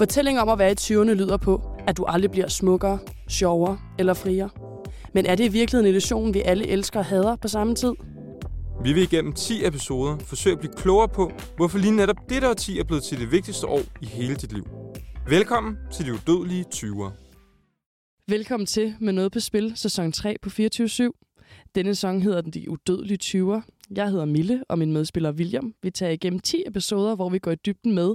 Fortælling om at være i 20'erne lyder på, at du aldrig bliver smukkere, sjovere eller friere. Men er det i virkeligheden en illusion, vi alle elsker og hader på samme tid? Vi vil igennem 10 episoder forsøge at blive klogere på, hvorfor lige netop dette årti er blevet til det vigtigste år i hele dit liv. Velkommen til de udødelige 20'ere. Velkommen til med noget på spil, sæson 3 på 24-7. Denne sæson hedder den De Udødelige 20'er. Jeg hedder Mille, og min medspiller William. Vi tager igennem 10 episoder, hvor vi går i dybden med,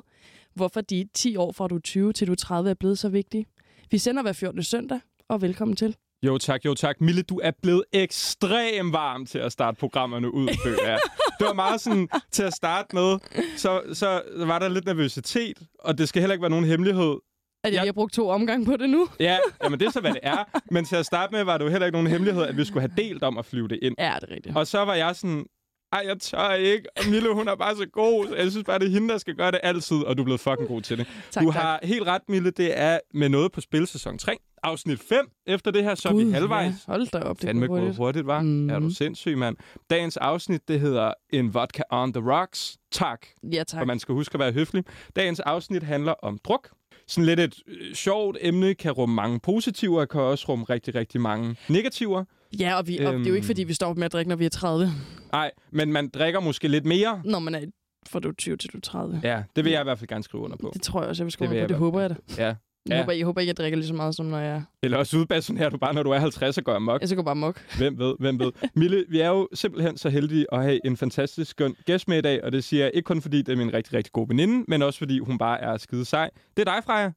hvorfor de 10 år fra du er 20 til du er 30 er blevet så vigtige. Vi sender hver 14. søndag, og velkommen til. Jo tak, jo tak. Mille, du er blevet ekstremt varm til at starte programmerne ud, føler jeg. Det var meget sådan, til at starte med, så, så var der lidt nervøsitet, og det skal heller ikke være nogen hemmelighed. At jeg Jeg- har brugt to omgange på det nu? Ja, jamen det er så, hvad det er. Men til at starte med, var det jo heller ikke nogen hemmelighed, at vi skulle have delt om at flyve det ind. Ja, det er rigtigt. Og så var jeg sådan, ej, jeg tør ikke. Og Mille, hun er bare så god. så Jeg synes bare, det er hende, der skal gøre det altid, og du er blevet fucking god til det. Tak, du tak. har helt ret, Mille. Det er med noget på spil sæson 3. Afsnit 5 efter det her, så er vi halvvejs. Ja, hold da op, det Fandme gået hurtigt. hurtigt, var. Mm. Er du sindssyg, mand. Dagens afsnit, det hedder En vodka on the rocks. Tak. Ja, tak. For man skal huske at være høflig. Dagens afsnit handler om druk. Sådan lidt et øh, sjovt emne, kan rumme mange positiver, og kan også rumme rigtig, rigtig mange negativer. Ja, og, vi, og det er jo Øhm. ikke, fordi vi står med at drikke, når vi er 30. Nej, men man drikker måske lidt mere. Når man er fra du er 20 til du er 30. Ja, det vil jeg i hvert fald gerne skrive under på. Det tror jeg også, jeg vil skrive Det det på. Det håber jeg da. Ja. Jeg, Ja. håber, jeg håber ikke, jeg drikker lige så meget, som når jeg... Eller også udbasunerer du bare, når du er 50 og går amok. Jeg så går bare mok. Hvem ved, hvem ved. Mille, vi er jo simpelthen så heldige at have en fantastisk skøn gæst med i dag, og det siger jeg ikke kun fordi, det er min rigtig, rigtig gode veninde, men også fordi hun bare er skide sej. Det er dig, Freja.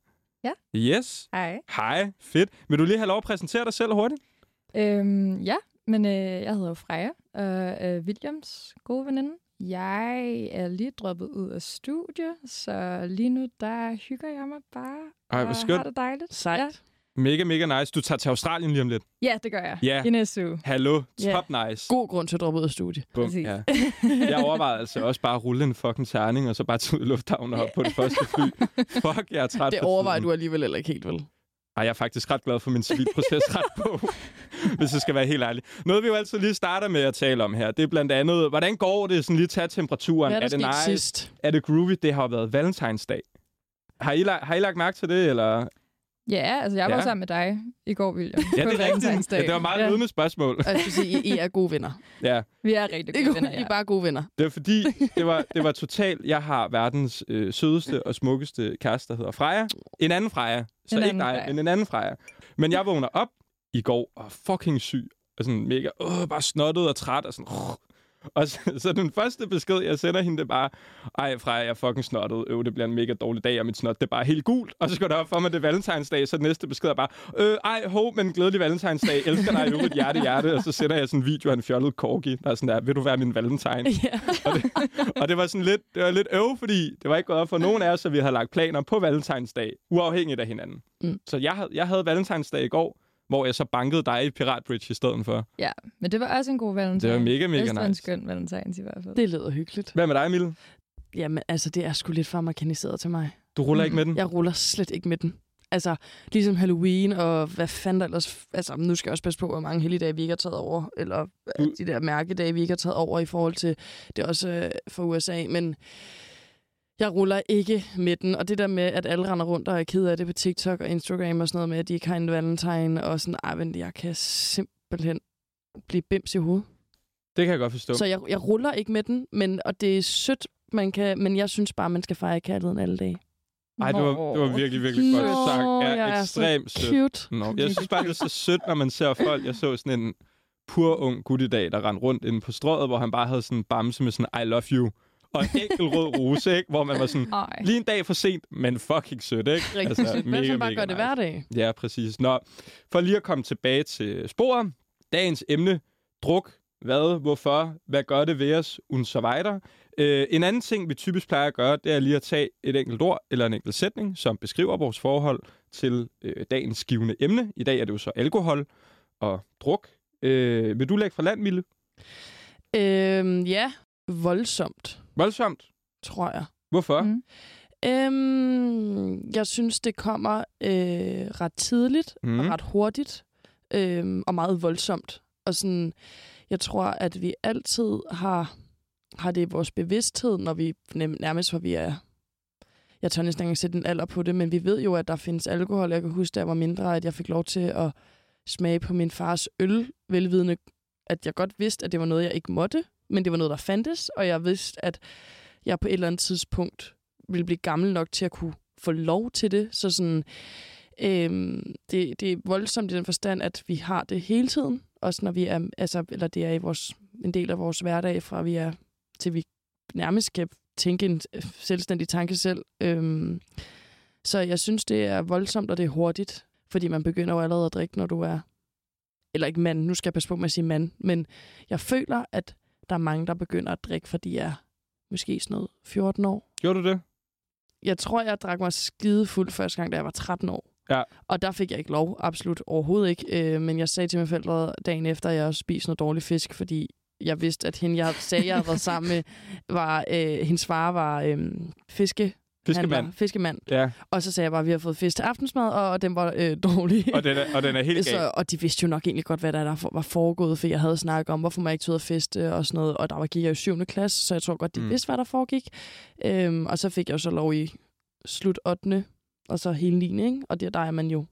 Ja. Yes. Hej. Hej. Fedt. Vil du lige have lov at præsentere dig selv hurtigt? Øhm, ja, men øh, jeg hedder jo Freja, og er Williams gode veninde. Jeg er lige droppet ud af studie, så lige nu der hygger jeg mig bare Ej, hvor og skønt. har det dejligt. Sejt. Ja. Mega, mega nice. Du tager til Australien lige om lidt. ja, det gør jeg. Ja. I næste uge. Hallo. Ja. Top nice. God grund til at droppe ud af studiet. Bum. Præcis. Ja. Jeg overvejede altså også bare at rulle en fucking terning, og så bare tage ud i lufthavnen og hoppe på det første fly. Fuck, jeg er træt Det overvejer du alligevel heller ikke helt, vel? Ej, jeg er faktisk ret glad for min civilprocesret på, hvis jeg skal være helt ærlig. Noget, vi jo altid lige starter med at tale om her, det er blandt andet, hvordan går det? Sådan lige tage temperaturen. Hvad er er det nice? sidst? Er det groovy? Det har jo været valentinsdag. Har I, har I lagt mærke til det, eller? Ja, altså jeg var Ja. sammen med dig i går, William. Ja, det er rigtigt. valentinsdag. Ja, det var meget ja. ledende spørgsmål. Og Jeg skulle sige, I, I er gode venner. Ja, Vi er rigtig I, gode venner, I ja. er bare gode venner. det var fordi, det var, det var totalt, jeg har verdens øh, sødeste og smukkeste kæreste, der hedder Freja. En anden Freja. Så En ikke dig, men en anden Freja. Men jeg vågner op i går og fucking syg. Og sådan mega, åh, bare snottet og træt og sådan, og så, så den første besked, jeg sender hende, det er bare, ej Freja, jeg er fucking snottet. Øv, det bliver en mega dårlig dag, og mit snot, det er bare helt gult. Og så går det op for mig, det er valentinsdag, så den næste besked er bare, øh, ej, ho, men glædelig valentinsdag, elsker dig, øvrigt, hjerte, hjerte. Og så sender jeg sådan en video af en fjollet corgi, der er sådan der, vil du være min valentine? Ja. og, det, og det var sådan lidt, det var lidt øv, fordi det var ikke gået op for nogen af os, at vi havde lagt planer på valentinsdag, uafhængigt af hinanden. Mm. Så jeg havde, jeg havde valentinsdag i går, hvor jeg så bankede dig i Pirat Bridge i stedet for. ja. Men det var også en god valentine. Det var mega, mega Det var en nice. skøn valentines i hvert fald. Det lyder hyggeligt. Hvad med dig, Mille? Jamen, altså, det er sgu lidt for amerikaniseret til mig. Du ruller ikke med den? Jeg ruller slet ikke med den. Altså, ligesom Halloween og hvad fanden der ellers... Altså, nu skal jeg også passe på, hvor mange helligdage vi ikke har taget over. Eller Du- de der mærkedage, vi ikke har taget over i forhold til... Det er også øh, for USA, men... Jeg ruller ikke med den, og det der med, at alle render rundt og er ked af det på TikTok og Instagram og sådan noget med, at de ikke har en valentine, og sådan, ej, men jeg kan simpelthen blive bims i hovedet. Det kan jeg godt forstå. Så jeg, jeg ruller ikke med den, men, og det er sødt, man kan, men jeg synes bare, man skal fejre kærligheden alle dage. Ej, det var, det var virkelig, virkelig godt Nå, sagt. jeg Ja, er ekstremt så sødt. Cute. Nå, jeg synes bare, det er så sødt, når man ser folk. Jeg så sådan en pur ung gut i dag, der rendte rundt inde på strøget, hvor han bare havde sådan en bamse med sådan, I love you. Og en enkelt rød rose, ikke? Hvor man var sådan, Ej. lige en dag for sent, men fucking sødt, ikke? Rigtig altså, sødt. Hvad som bare gør det hver dag? Ja, præcis. Nå, for lige at komme tilbage til sporet. Dagens emne, druk. Hvad, hvorfor, hvad gør det ved os, so weiter. Øh, en anden ting, vi typisk plejer at gøre, det er lige at tage et enkelt ord eller en enkelt sætning, som beskriver vores forhold til øh, dagens givende emne. I dag er det jo så alkohol og druk. Øh, vil du lægge fra land, Mille? Øhm, ja, voldsomt, Voldsomt. tror jeg. Hvorfor? Mm. Øhm, jeg synes, det kommer øh, ret tidligt mm. Og ret hurtigt øhm, og meget voldsomt. Og sådan, jeg tror, at vi altid har, har det i vores bevidsthed, når vi nærmest, hvor vi er jeg tør næsten ikke sætte en alder på det, men vi ved jo, at der findes alkohol. Jeg kan huske, da jeg var mindre, at jeg fik lov til at smage på min fars øl, velvidende, at jeg godt vidste, at det var noget, jeg ikke måtte, men det var noget, der fandtes, og jeg vidste, at jeg på et eller andet tidspunkt ville blive gammel nok til at kunne få lov til det. Så sådan, øhm, det, det er voldsomt i den forstand, at vi har det hele tiden, også når vi er, altså, eller det er i vores, en del af vores hverdag, fra vi er, til vi nærmest kan tænke en øh, selvstændig tanke selv. Øhm, så jeg synes, det er voldsomt, og det er hurtigt, fordi man begynder jo allerede at drikke, når du er, eller ikke mand, nu skal jeg passe på med at sige mand, men jeg føler, at der er mange, der begynder at drikke, fordi de er måske sådan noget 14 år. Gjorde du det? Jeg tror, jeg drak mig skide fuld første gang, da jeg var 13 år. Ja. Og der fik jeg ikke lov, absolut overhovedet ikke. Øh, men jeg sagde til mine forældre dagen efter, at jeg spiste noget dårlig fisk, fordi jeg vidste, at hende, jeg sagde, jeg havde været sammen med, var, øh, hendes far var øh, fiske, Fiskemand. handler, fiskemand. Ja, Og så sagde jeg bare, at vi har fået fisk til aftensmad, og, og den var øh, dårlig. og den er, og den er helt. Så, og de vidste jo nok egentlig godt, hvad der, der for- var foregået, for jeg havde snakket om, hvorfor man ikke tog ud og feste og sådan noget. Og der var, gik jeg i 7. klasse, så jeg tror godt, de mm. vidste, hvad der foregik. Øhm, og så fik jeg jo så lov i slut 8. og så hele 9. Ikke? Og der, der er man jo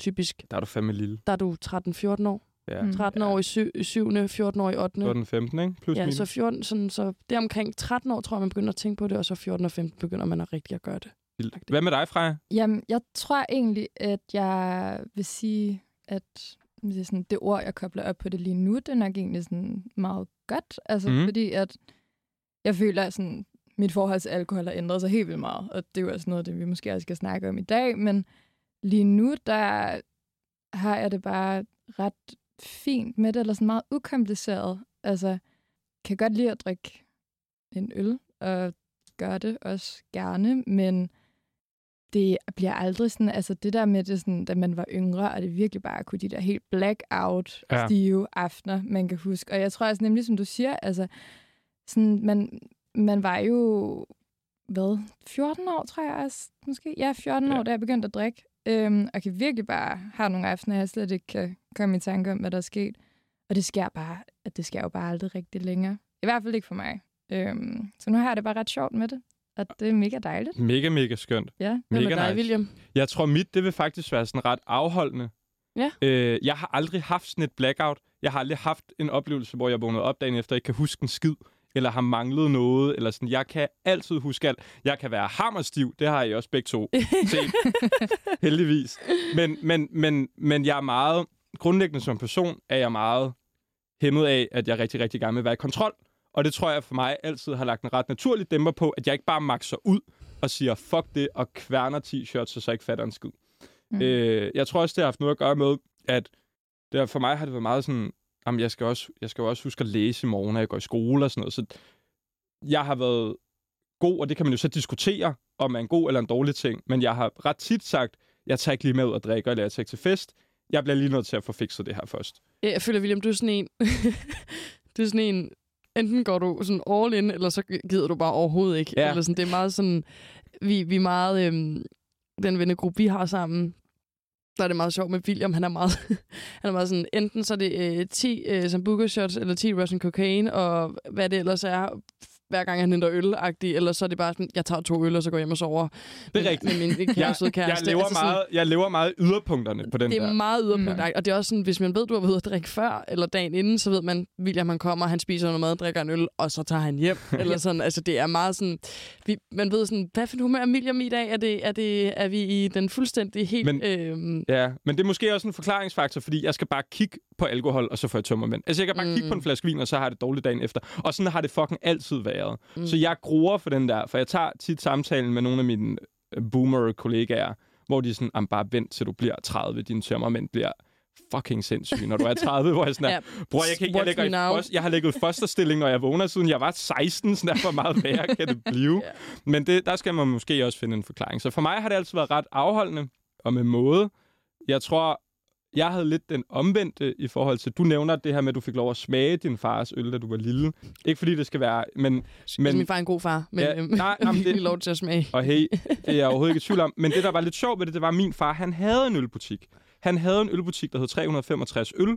typisk, Der er du fandme lille. der er du 13-14 år. Ja. Mm. 13 år i 7. 14 år i 8. 14, 15, ikke? Plus Ja, minus. så 14, sådan, så det er omkring 13 år, tror jeg, man begynder at tænke på det, og så 14 og 15 begynder man at rigtig at gøre det. Hvad med dig, Freja? Jamen, jeg tror egentlig, at jeg vil sige, at det, er sådan, det ord, jeg kobler op på det lige nu, det er nok egentlig sådan meget godt. Altså, mm. fordi at jeg føler, at sådan, mit forhold til alkohol har ændret sig helt vildt meget. Og det er jo også noget, det vi måske også skal snakke om i dag. Men lige nu, der har jeg det bare ret fint med det, eller sådan meget ukompliceret. Altså, kan godt lide at drikke en øl, og gør det også gerne, men det bliver aldrig sådan, altså det der med det sådan, da man var yngre, og det virkelig bare kunne de der helt blackout Ja. stive aftener, man kan huske. Og jeg tror også nemlig, som du siger, altså sådan, man, man var jo, hvad, 14 år, tror jeg også, måske? Ja, 14 Ja. år, da jeg begyndte at drikke. Øhm, og kan virkelig bare have nogle aftener, jeg slet ikke kan komme i tanke om, hvad der er sket. Og det sker bare, at det sker jo bare aldrig rigtig længere. I hvert fald ikke for mig. Øhm, så nu har jeg det bare ret sjovt med det. Og det er mega dejligt. Mega, mega skønt. Ja. Mega med dig, nice. William? Jeg tror, mit det vil faktisk være sådan ret afholdende. Ja. Øh, jeg har aldrig haft sådan et blackout. Jeg har aldrig haft en oplevelse, hvor jeg vågnede op dagen efter, ikke kan huske en skid, eller har manglet noget, eller sådan. Jeg kan altid huske alt. Jeg kan være hammerstiv, det har I også begge to set, heldigvis. Men, men, men, men jeg er meget, grundlæggende som person, er jeg meget hæmmet af, at jeg rigtig, rigtig gerne vil være i kontrol. Og det tror jeg for mig altid har lagt en ret naturlig dæmper på, at jeg ikke bare makser ud og siger, fuck det, og kværner t-shirts, og så ikke fatter en skid. Mm. Øh, jeg tror også, det har haft noget at gøre med, at det for mig har det været meget sådan, jamen, jeg skal, også, jeg skal jo også huske at læse i morgen, når jeg går i skole og sådan noget. Så jeg har været god, og det kan man jo så diskutere, om er en god eller en dårlig ting. Men jeg har ret tit sagt, jeg tager ikke lige med ud og drikke, eller jeg tager ikke til fest. Jeg bliver lige nødt til at få fikset det her først. Ja, Jeg føler, William, du er sådan en... du er sådan en... Enten går du sådan all in, eller så gider du bare overhovedet ikke. Ja. Eller sådan, det er meget sådan... Vi, vi er meget... Øhm, den vennegruppe, vi har sammen, der er det meget sjovt med William. Han er meget, han er meget sådan, enten så er det øh, 10 øh, sambuca shots, eller 10 Russian cocaine, og hvad det ellers er, hver gang han henter øl eller så er det bare sådan, jeg tager to øl, og så går jeg hjem og sover. Det er rigtigt. Med min kære, Jeg, søde jeg, kæreste. lever Altså sådan- meget, jeg lever meget yderpunkterne på den det der. er meget yderpunkt. Mm. Og det er også sådan, hvis man ved, du har været ude at drikke før, eller dagen inden, så ved man, William han kommer, han spiser noget mad, drikker en øl, og så tager han hjem. eller sådan, altså det er meget sådan, vi, man ved sådan, hvad for en humør er William i dag? Er, det, er, det, er vi i den fuldstændig helt... Men- øhm, Ja, men det er måske også en forklaringsfaktor, fordi jeg skal bare kigge på alkohol, og så får jeg tømmermænd. Altså, jeg kan bare mm. kigge Mm. på en flaske vin, og så har jeg det dårligt dagen efter. Og sådan har det fucking altid været. Mm. Mm. Så jeg gruer for den der, for jeg tager tit samtalen med nogle af mine øh, boomer-kollegaer, hvor de er sådan, "Jamen, bare vent til du bliver 30, dine tømmermænd bliver fucking sindssyge, når du er 30, hvor jeg sådan Ja. bror, jeg, kan ikke, jeg, ligger me i now." fos- jeg har ligget i fosterstilling, når jeg vågner, siden jeg var 16, sådan der, hvor meget værre kan det blive. Ja. Men det, der skal man måske også finde en forklaring. Så for mig har det altid været ret afholdende, og med måde. Jeg tror, jeg havde lidt den omvendte i forhold til, du nævner det her med, at du fik lov at smage din fars øl, da du var lille. Ikke fordi det skal være, men, Men, min far er en god far, men Ja, øhm, nej, nej, men det det- lov til at smage. og hey, det er jeg overhovedet ikke i tvivl om. Men det, der var lidt sjovt ved det, det var, at min far, han havde en ølbutik. Han havde en ølbutik, der hed 365 øl,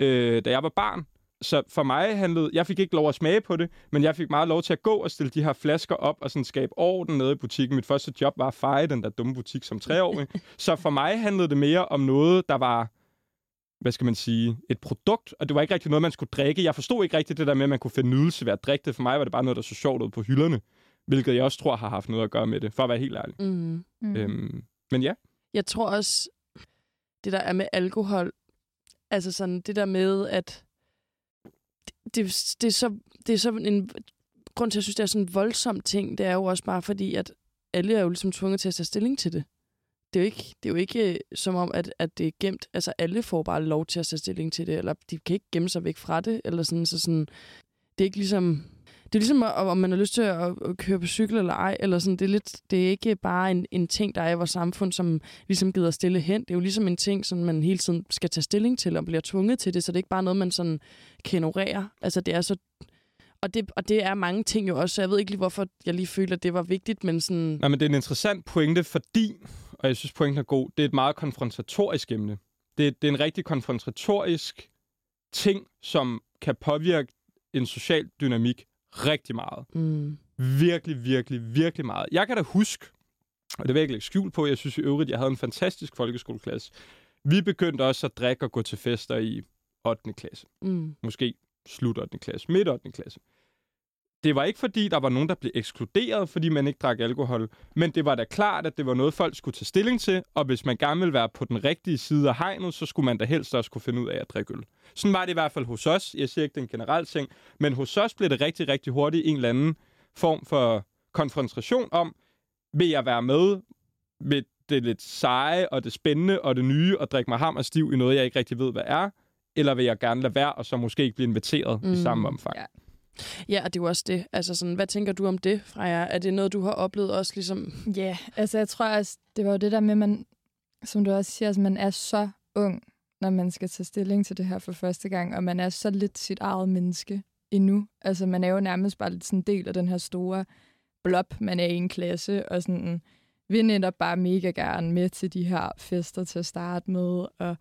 øh, da jeg var barn. Så for mig handlede... Jeg fik ikke lov at smage på det, men jeg fik meget lov til at gå og stille de her flasker op og sådan skabe orden nede i butikken. Mit første job var at feje den der dumme butik som treårig. så for mig handlede det mere om noget, der var hvad skal man sige, et produkt, og det var ikke rigtig noget, man skulle drikke. Jeg forstod ikke rigtig det der med, at man kunne finde nydelse ved at drikke det. For mig var det bare noget, der så sjovt ud på hylderne, hvilket jeg også tror har haft noget at gøre med det, for at være helt ærlig. Mm. Mm. Øhm, men ja, Jeg tror også, det der er med alkohol, altså sådan det der med, at det, det, er, så, det er så en grund til, at jeg synes, det er sådan en voldsom ting, det er jo også bare fordi, at alle er jo ligesom tvunget til at tage stilling til det. Det er jo ikke, det er jo ikke øh, som om, at, at det er gemt. Altså alle får bare lov til at tage stilling til det, eller de kan ikke gemme sig væk fra det, eller sådan, så sådan, det er ikke ligesom, det er ligesom, om man har lyst til at, at køre på cykel eller ej, eller sådan, det er, lidt, det er ikke bare en, en ting, der er i vores samfund, som ligesom gider stille hen. Det er jo ligesom en ting, som man hele tiden skal tage stilling til, og bliver tvunget til det, så det er ikke bare noget, man sådan kan ignorere. Altså det er så... Og det, og det er mange ting jo også, så jeg ved ikke lige, hvorfor jeg lige føler, at det var vigtigt, men sådan... Nej, men det er en interessant pointe, fordi, og jeg synes, pointen er god, det er et meget konfrontatorisk emne. Det, det er en rigtig konfrontatorisk ting, som kan påvirke en social dynamik rigtig meget. Mm. Virkelig, virkelig, virkelig meget. Jeg kan da huske, og det vil jeg ikke lægge skjul på, jeg synes i øvrigt, jeg havde en fantastisk folkeskoleklasse. Vi begyndte også at drikke og gå til fester i 8. klasse. Mm. Måske slut 8. klasse, midt 8. klasse. Det var ikke fordi, der var nogen, der blev ekskluderet, fordi man ikke drak alkohol. Men det var da klart, at det var noget, folk skulle tage stilling til. Og hvis man gerne ville være på den rigtige side af hegnet, så skulle man da helst også kunne finde ud af at drikke øl. Sådan var det i hvert fald hos os. Jeg siger ikke, det er en generel ting. Men hos os blev det rigtig, rigtig hurtigt en eller anden form for konfrontation om, vil jeg være med med det lidt seje og det spændende og det nye og drikke mig ham og stiv i noget, jeg ikke rigtig ved, hvad er? Eller vil jeg gerne lade være og så måske ikke blive inviteret mm. I samme omfang? Ja. Ja, og det er jo også det. Altså sådan, hvad tænker du om det, Freja? Er det noget, du har oplevet også ligesom... Ja, yeah, altså jeg tror også, det var jo det der med, man, som du også siger, altså, man er så ung, når man skal tage stilling til det her for første gang, og man er så lidt sit eget menneske endnu. Altså man er jo nærmest bare lidt sådan en del af den her store blob, man er i en klasse, og sådan vil netop bare mega gerne med til de her fester til at starte med, og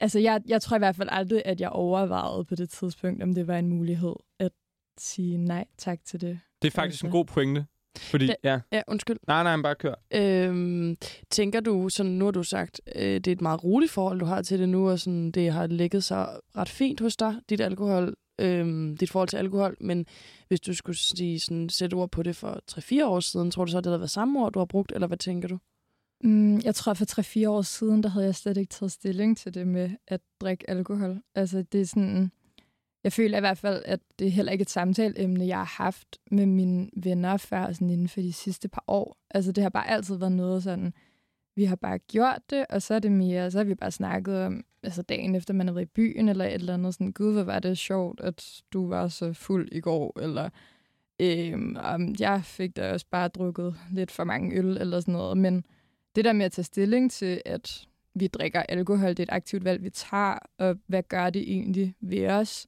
altså jeg, jeg tror i hvert fald aldrig, at jeg overvejede på det tidspunkt, om det var en mulighed at sige nej tak til det. Det er faktisk en Altså. god pointe. Fordi, Det- ja. Ja, undskyld. Nej, nej, men bare kør. Øhm, tænker du, sådan, nu har du sagt, øh, det er et meget roligt forhold, du har til det nu, og sådan, det har ligget sig ret fint hos dig, dit alkohol, øhm, dit forhold til alkohol, men hvis du skulle sige, sådan, sætte ord på det for 3-4 år siden, tror du så, det havde været samme ord, du har brugt, eller hvad tænker du? Mm, jeg tror, for 3-4 år siden, der havde jeg slet ikke taget stilling til det med at drikke alkohol. Altså, det er sådan... Jeg føler i hvert fald, at det er heller ikke et samtaleemne, jeg har haft med mine venner før sådan inden for de sidste par år. Altså, det har bare altid været noget sådan, vi har bare gjort det, og så er det mere, så har vi bare snakket om, altså dagen efter man har været i byen, eller et eller andet sådan, gud, hvor var det sjovt, at du var så fuld i går, eller øhm, jeg fik da også bare drukket lidt for mange øl, eller sådan noget, men det der med at tage stilling til, at vi drikker alkohol, det er et aktivt valg, vi tager, og hvad gør det egentlig ved os,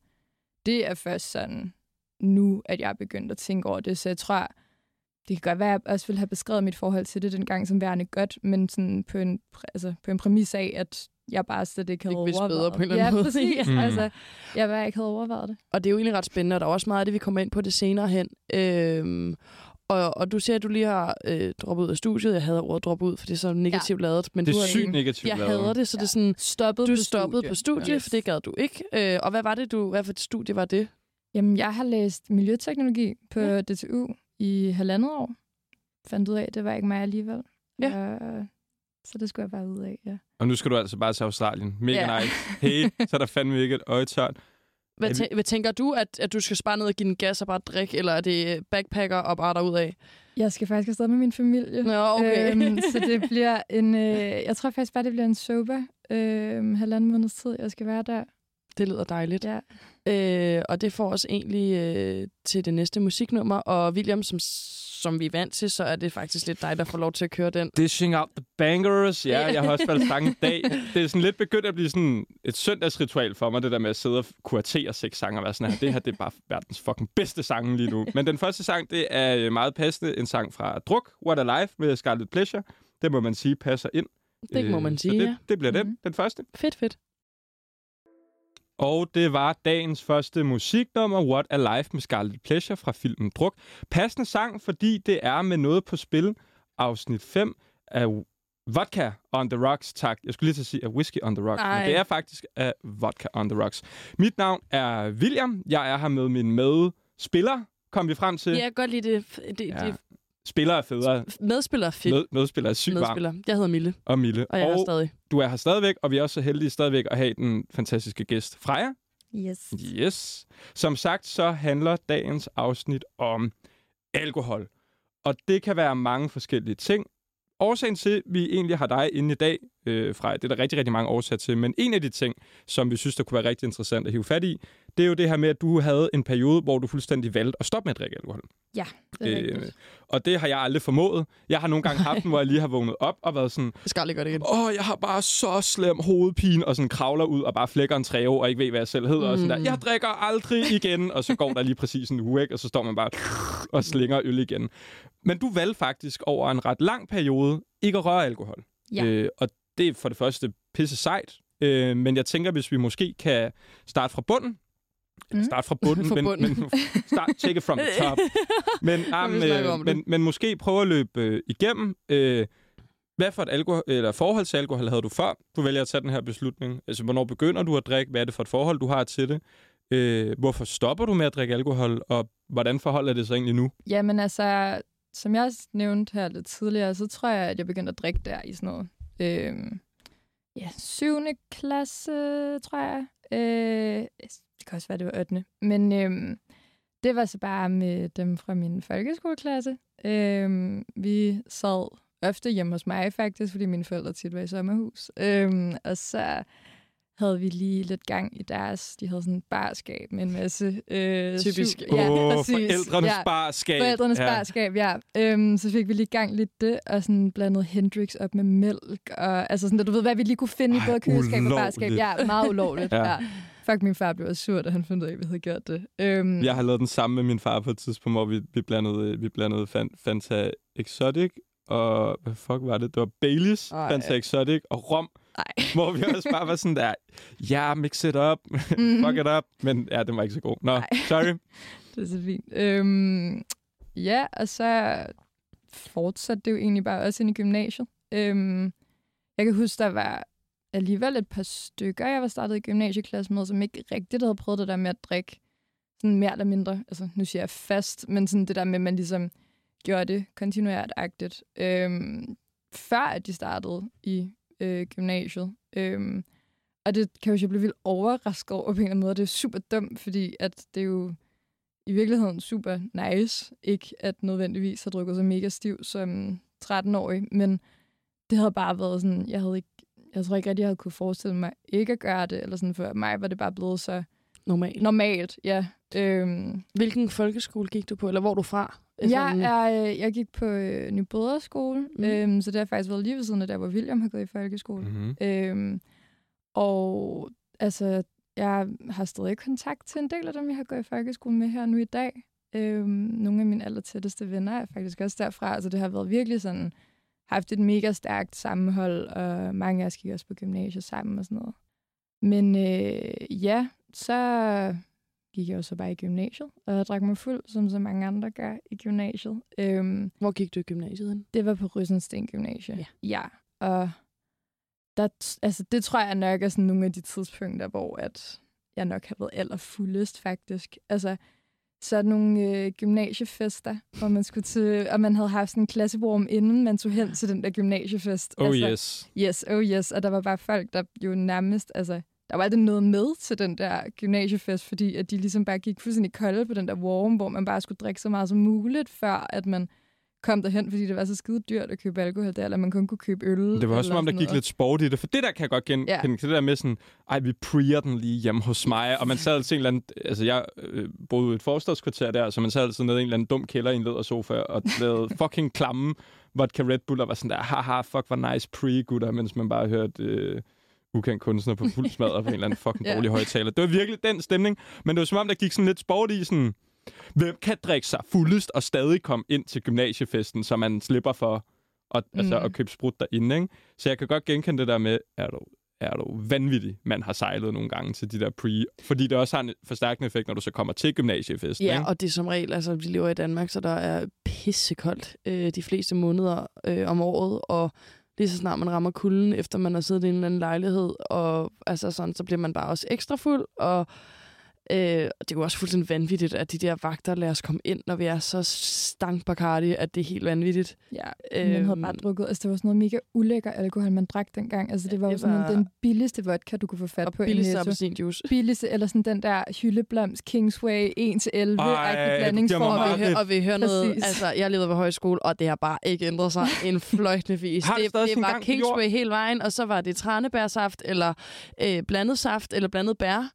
det er først sådan nu, at jeg er begyndt at tænke over det. Så jeg tror, det kan godt være, at jeg også ville have beskrevet mit forhold til det dengang som værende godt, men sådan på en, altså på en præmis af, at jeg bare slet ikke havde Ikke overvejet bedre på en eller anden ja, måde. Præcis. Mm. altså, jeg bare ikke havde overvejet det. Og det er jo egentlig ret spændende, og der er også meget af det, vi kommer ind på det senere hen. Øhm, og, og du siger, at du lige har øh, droppet ud af studiet. Jeg hader ordet droppe ud, for det er så negativt ja. lavet. Men Det du er har sygt negativt Jeg lavet. hader det, så ja. det er sådan, Stoppet du på stoppede på studie, Yes. for det gad du ikke. Øh, og hvad var det, du, hvad for et studie var det? Jamen, jeg har læst miljøteknologi på Ja. DTU i halvandet år. Fandt ud af, at det var ikke mig alligevel. Ja. Øh, så det skulle jeg bare ud af, ja. Og nu skal du altså bare til Australien. Mega Ja. nice. Hey, så er der fandme ikke et øje tørt. Hvad, tæ- hvad tænker du, at, at du skal spare ned og give den gas og bare drikke, eller er det backpacker og bare derudad? Jeg skal faktisk afsted med min familie. Nå, okay. Øhm, så det bliver en... Øh, jeg tror faktisk bare, det bliver en sober. Øh, halvanden måneds tid, jeg skal være der. det lyder dejligt. Ja. Øh, og det får os egentlig øh, til det næste musiknummer. Og William, som, som vi er vant til, så er det faktisk lidt dig, der får lov til at køre den. Dishing out the bangers. Ja, jeg har også valgt sange i dag. Det er sådan lidt begyndt at blive sådan et søndagsritual for mig, det der med at sidde og kuratere seks sange og være sådan her. Det her, det er bare verdens fucking bedste sange lige nu. Men den første sang, det er øh, meget passende. En sang fra Druk, What a Life med Scarlet Pleasure. Det må man sige passer ind. Det må Øh, man så sige, det, ja. det bliver den, Mhm. den første. Fedt, fedt. Og det var dagens første musiknummer, What a Life med Scarlet Pleasure fra filmen Druk. Passende sang, fordi det er med noget på spil, afsnit 5 af Vodka on the Rocks, tak. Jeg skulle lige til at sige af Whiskey on the Rocks, Ej. men det er faktisk af Vodka on the Rocks. Mit navn er William. Jeg er her med min medspiller, kom vi frem til. Ja, jeg kan godt lide det. det, Ja. det Spiller er federe. medspiller er fedt. Med, medspiller er sygt varm. medspiller. Jeg hedder Mille, Og Mille. og jeg er og her stadig. du er her stadigvæk, og vi er også så heldige stadigvæk at have den fantastiske gæst, Freja. Yes. Yes. Som sagt, så handler dagens afsnit om alkohol. Og det kan være mange forskellige ting. Årsagen til, at vi egentlig har dig inde i dag, øh, fra, det er der rigtig, rigtig mange årsager til, men en af de ting, som vi synes, der kunne være rigtig interessant at hive fat i, det er jo det her med, at du havde en periode, hvor du fuldstændig valgte at stoppe med at drikke alkohol. Det er Øh, rigtigt. Og det har jeg aldrig formået. Jeg har nogle gange haft den, hvor jeg lige har vågnet op og været sådan, Jeg skal aldrig gøre det igen. åh, jeg har bare så slem hovedpine, og sådan kravler ud og bare flækker en træve, og ikke ved, hvad jeg selv hedder. Mm. Og sådan der, Mm. jeg drikker aldrig igen. Og så går der lige præcis en uge, ikke? og så står man bare og slinger øl igen. Men du valgte faktisk over en ret lang periode ikke at røre alkohol. Ja. Øh, og det er for det første pisse sejt. Øh, men jeg tænker, hvis vi måske kan starte fra bunden, Mm. starte fra bunden, Fra men, bunden. men start, take it from the top. Men, um, øh, men, men måske prøve at løbe øh, igennem, øh, hvad for et alkohol, eller forhold til alkohol havde du før? Du vælger at tage den her beslutning. Altså, hvornår begynder du at drikke? Hvad er det for et forhold, du har til det? Øh, hvorfor stopper du med at drikke alkohol? Og hvordan forholder det sig egentlig nu? Jamen altså, som jeg også nævnte her lidt tidligere, så tror jeg, at jeg begyndte at drikke der i sådan noget. Øhm, ja, 7. klasse, tror jeg. Øh, det kan også være, det var 8. Men øh, det var så bare med dem fra min folkeskoleklasse. Øh, vi sad ofte hjemme hos mig faktisk, fordi mine forældre tit var i sommerhus. Øh, og så havde vi lige lidt gang i deres, de havde sådan et barskab med en masse... Øh, Typisk. syv- Ja, Åh, præcis. forældrenes ja. barskab. Forældrenes ja. barskab, ja. Øhm, så fik vi lige gang lidt det, og sådan blandet Hendrix op med mælk, og altså sådan, du ved, hvad vi lige kunne finde Ej, i både køleskab og barskab. ulovligt. Ja, meget ulovligt. Ja. ja. Fuck, min far blev også sur, da han fandt ud af, at vi havde gjort det. Øhm, Jeg har lavet den samme med min far på et tidspunkt, hvor vi, vi blandede, vi blandede fan, Fanta Exotic og... Hvad fuck var det? Det var Baileys, Ej. Fanta Exotic og rom. Ej. Hvor vi også bare var sådan der, ja, mix it up, Mhm. fuck it up. Men ja, den var ikke så god. Nå, Ej. sorry. Det er så fint. Øhm, ja, og så fortsatte det jo egentlig bare også ind i gymnasiet. Øhm, jeg kan huske, der var alligevel et par stykker, jeg var startet i gymnasieklasse med, som ikke rigtigt havde prøvet det der med at drikke sådan mere eller mindre, altså nu siger jeg fast, men sådan det der med, at man ligesom gjorde det kontinuert-agtigt, øhm, før at de startede i øh, gymnasiet. Øhm, og det kan jo jeg blive vildt overrasket over på en eller anden måde. Det er super dumt, fordi at det er jo i virkeligheden super nice, ikke at nødvendigvis have drukket så mega stiv som 13-årig, men det havde bare været sådan, jeg havde ikke, jeg tror ikke rigtig, jeg havde kunne forestille mig ikke at gøre det, eller sådan for mig var det bare blevet så Normalt. normalt, ja. Øhm, Hvilken folkeskole gik du på, eller hvor er du fra? Altså, jeg, er, øh, jeg gik på øh, Ny skole, Mm. mm. øhm, så det har faktisk været lige ved siden af der, hvor William har gået i folkeskole. Mm-hmm. Øhm, og altså, jeg har stadig kontakt til en del af dem, jeg har gået i folkeskole med her nu i dag. Øhm, nogle af mine allertætteste venner er faktisk også derfra. Altså, det har været virkelig sådan, haft et mega stærkt sammenhold, og mange af os gik også på gymnasiet sammen og sådan noget. Men øh, ja, så gik jeg jo så bare i gymnasiet, og jeg drak mig fuld, som så mange andre gør i gymnasiet. Øhm, Hvor gik du i gymnasiet hen? det var på Rysensten Gymnasie. Ja. ja. Og der, altså, det tror jeg nok er sådan nogle af de tidspunkter, hvor at jeg nok har været allerfuldest, faktisk. Altså, så nogle øh, gymnasiefester, hvor man skulle til, og man havde haft sådan en klasserum, inden man tog hen til den der gymnasiefest. Oh altså, yes. Yes, oh yes. Og der var bare folk, der jo nærmest, altså, der var aldrig noget med til den der gymnasiefest, fordi at de ligesom bare gik fuldstændig kolde på den der warm, hvor man bare skulle drikke så meget som muligt, før at man kom derhen, fordi det var så skide dyrt at købe alkohol der, eller man kun kunne købe øl. Det var også som om, der gik noget. lidt sport i det. For det der kan jeg godt genkende. Ja. Det der med sådan, ej, vi preer den lige hjemme hos mig. Og man sad altid en eller anden... Altså, jeg øh, boede i et forstadskvarter der, så man sad altid nede i en eller anden dum kælder i en lædersofa og lavede fucking klamme vodka Red Bull, og var sådan der, haha, fuck, hvor nice pre, gutter, mens man bare hørte... Øh, ukendt kunstner på fuld smadret på en eller anden fucking Ja. dårlig højtaler. Det var virkelig den stemning, men det var som om, der gik sådan lidt sport i sådan, hvem kan drikke sig fuldest og stadig komme ind til gymnasiefesten, så man slipper for at, mm. altså, Mm. at købe sprut derinde, ikke? Så jeg kan godt genkende det der med, er du, er du vanvittig, man har sejlet nogle gange til de der pre. Fordi det også har en forstærkende effekt, når du så kommer til gymnasiefesten. Ja, ikke? og det er som regel, altså vi lever i Danmark, så der er pissekoldt øh, de fleste måneder øh, om året, og lige så snart man rammer kulden, efter man har siddet i en eller anden lejlighed, og altså sådan, så bliver man bare også ekstra fuld, og øh, det er jo også fuldstændig vanvittigt, at de der vagter lader os komme ind, når vi er så stank Bacardi, at det er helt vanvittigt. Ja, man havde bare drukket, altså det var sådan noget mega ulækker alkohol, man drak dengang. Altså det var jo sådan var- den billigste vodka, du kunne få fat Og på i billigste appelsinjuice. Billigste, eller sådan den der hyldeblomst Kingsway 1-11 Ej, blandingsform. Og meget vi, og vi hører noget, Præcis. altså jeg levede ved højskole, og det har bare ikke ændret sig en fløjtende vis. Har det det, det sin var Kingsway hele vejen, og så var det tranebærsaft, eller øh, blandet saft, eller blandet bær,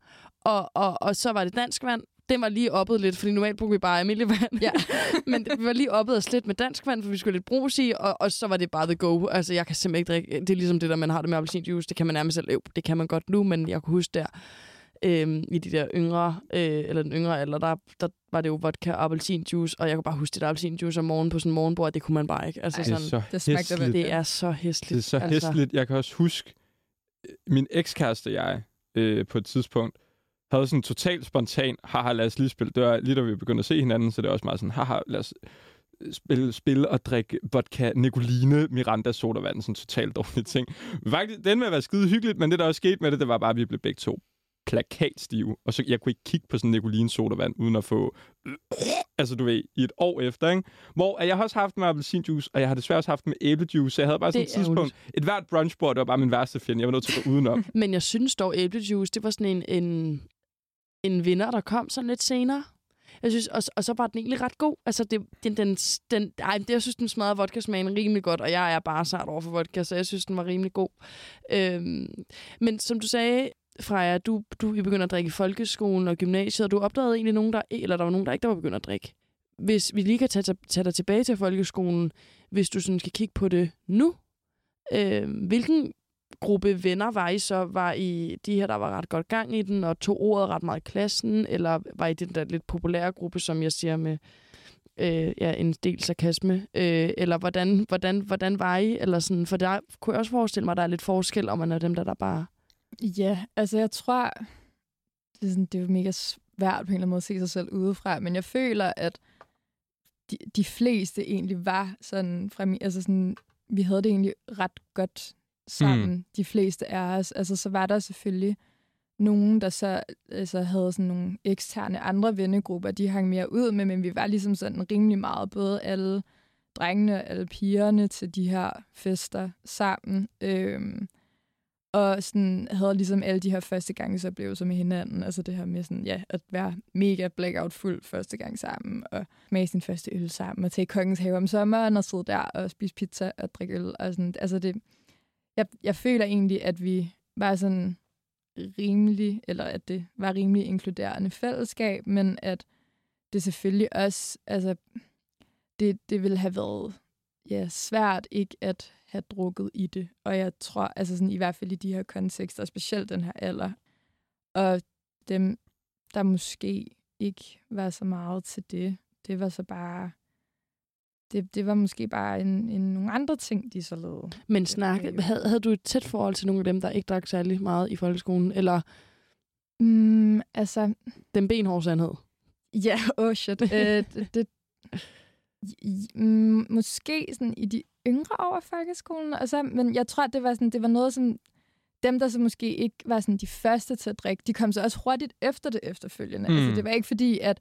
og, og, og så var det dansk vand. Den var lige oppet lidt, fordi normalt brugte vi bare almindelig vand. Ja. Men vi var lige oppet og slet med dansk vand, for vi skulle lidt brus i, og, og så var det bare the go. Altså, jeg kan simpelthen ikke drikke... Det er ligesom det der, man har det med appelsinjuice. Det kan man nærmest selv... Jo, det kan man godt nu, men jeg kunne huske der, øhm, i de der yngre, øh, eller den yngre alder, der, der var det jo vodka og appelsinjuice, og jeg kunne bare huske det der appelsinjuice om morgenen på sådan en morgenbord, det kunne man bare ikke. Altså, Ej, det er sådan, så det smagte det er så hæsligt. Det er så altså. hæsligt. Jeg kan også huske, øh, min ekskæreste og jeg øh, på et tidspunkt havde sådan totalt spontan, haha, lad os lige spille. Det var lige da vi begyndte at se hinanden, så det var også meget sådan, haha, lad os øh, spille, spille og drikke vodka, Nicoline, Miranda, sodavand, sådan totalt dårlig ting. Faktisk, den med at være skide hyggeligt, men det der også skete med det, det var bare, at vi blev begge to plakatstive. Og så jeg kunne ikke kigge på sådan en Nicoline sodavand, uden at få, altså du ved, i et år efter, ikke? Hvor at jeg har også haft med appelsinjuice, og jeg har desværre også haft med æblejuice, så jeg havde bare sådan et tidspunkt, et hvert brunchbord, det var bare min værste fjende. Jeg var nødt til at gå udenom. Men jeg synes dog, æblejuice, det var sådan en, en, en vinder, der kom sådan lidt senere. Jeg synes, og, og så var den egentlig ret god. Altså, det, den, den, den, ej, det, jeg synes, den smadrede vodka-smagen rimelig godt, og jeg er bare sart over for vodka, så jeg synes, den var rimelig god. Øhm, men som du sagde, Freja, du, du begynder at drikke i folkeskolen og gymnasiet, og du opdagede egentlig nogen, der, eller der var nogen, der ikke der var begyndt at drikke. Hvis vi lige kan tage, tage dig tilbage til folkeskolen, hvis du sådan skal kigge på det nu, øh, hvilken gruppe venner var I så? Var I de her, der var ret godt gang i den, og tog ordet ret meget i klassen? Eller var I den der lidt populære gruppe, som jeg siger med øh, ja, en del sarkasme? Øh, eller hvordan, hvordan, hvordan var I? Eller sådan, for der kunne jeg også forestille mig, at der er lidt forskel, om man er dem, der, der bare... Ja, altså jeg tror, det er, sådan, det er jo mega svært på en eller anden måde at se sig selv udefra, men jeg føler, at de, de fleste egentlig var sådan, fra min, altså sådan, vi havde det egentlig ret godt sammen, mm. de fleste af os. Altså så var der selvfølgelig nogen, der så altså, havde sådan nogle eksterne andre vennegrupper, de hang mere ud med, men vi var ligesom sådan rimelig meget, både alle drengene og alle pigerne til de her fester sammen. Øhm, og sådan havde ligesom alle de her første gange oplevelser med hinanden. Altså det her med sådan, ja, at være mega blackout fuld første gang sammen, og smage sin første øl sammen, og tage kongens have om sommeren, og sidde der og spise pizza og drikke øl. Og sådan, altså det, jeg, jeg føler egentlig, at vi var sådan rimelig, eller at det var rimelig inkluderende fællesskab, men at det selvfølgelig også, altså det, det ville have været ja, svært ikke at have drukket i det. Og jeg tror, altså sådan, i hvert fald i de her kontekster, specielt den her alder, og dem, der måske ikke var så meget til det, det var så bare, det, det var måske bare en, en, nogle andre ting, de så lavede. Men snak, det jo- havde, havde du et tæt forhold til nogle af dem, der ikke drak særlig meget i folkeskolen? Eller Mm, altså, den benhårde sandhed? Ja, oh shit. øh, det, det, mm, måske sådan i de yngre år af folkeskolen, og så, men jeg tror, det var, sådan, det var noget, som dem, der så måske ikke var sådan de første til at drikke, de kom så også hurtigt efter det efterfølgende. Mm. Mm. Altså, det var ikke fordi, at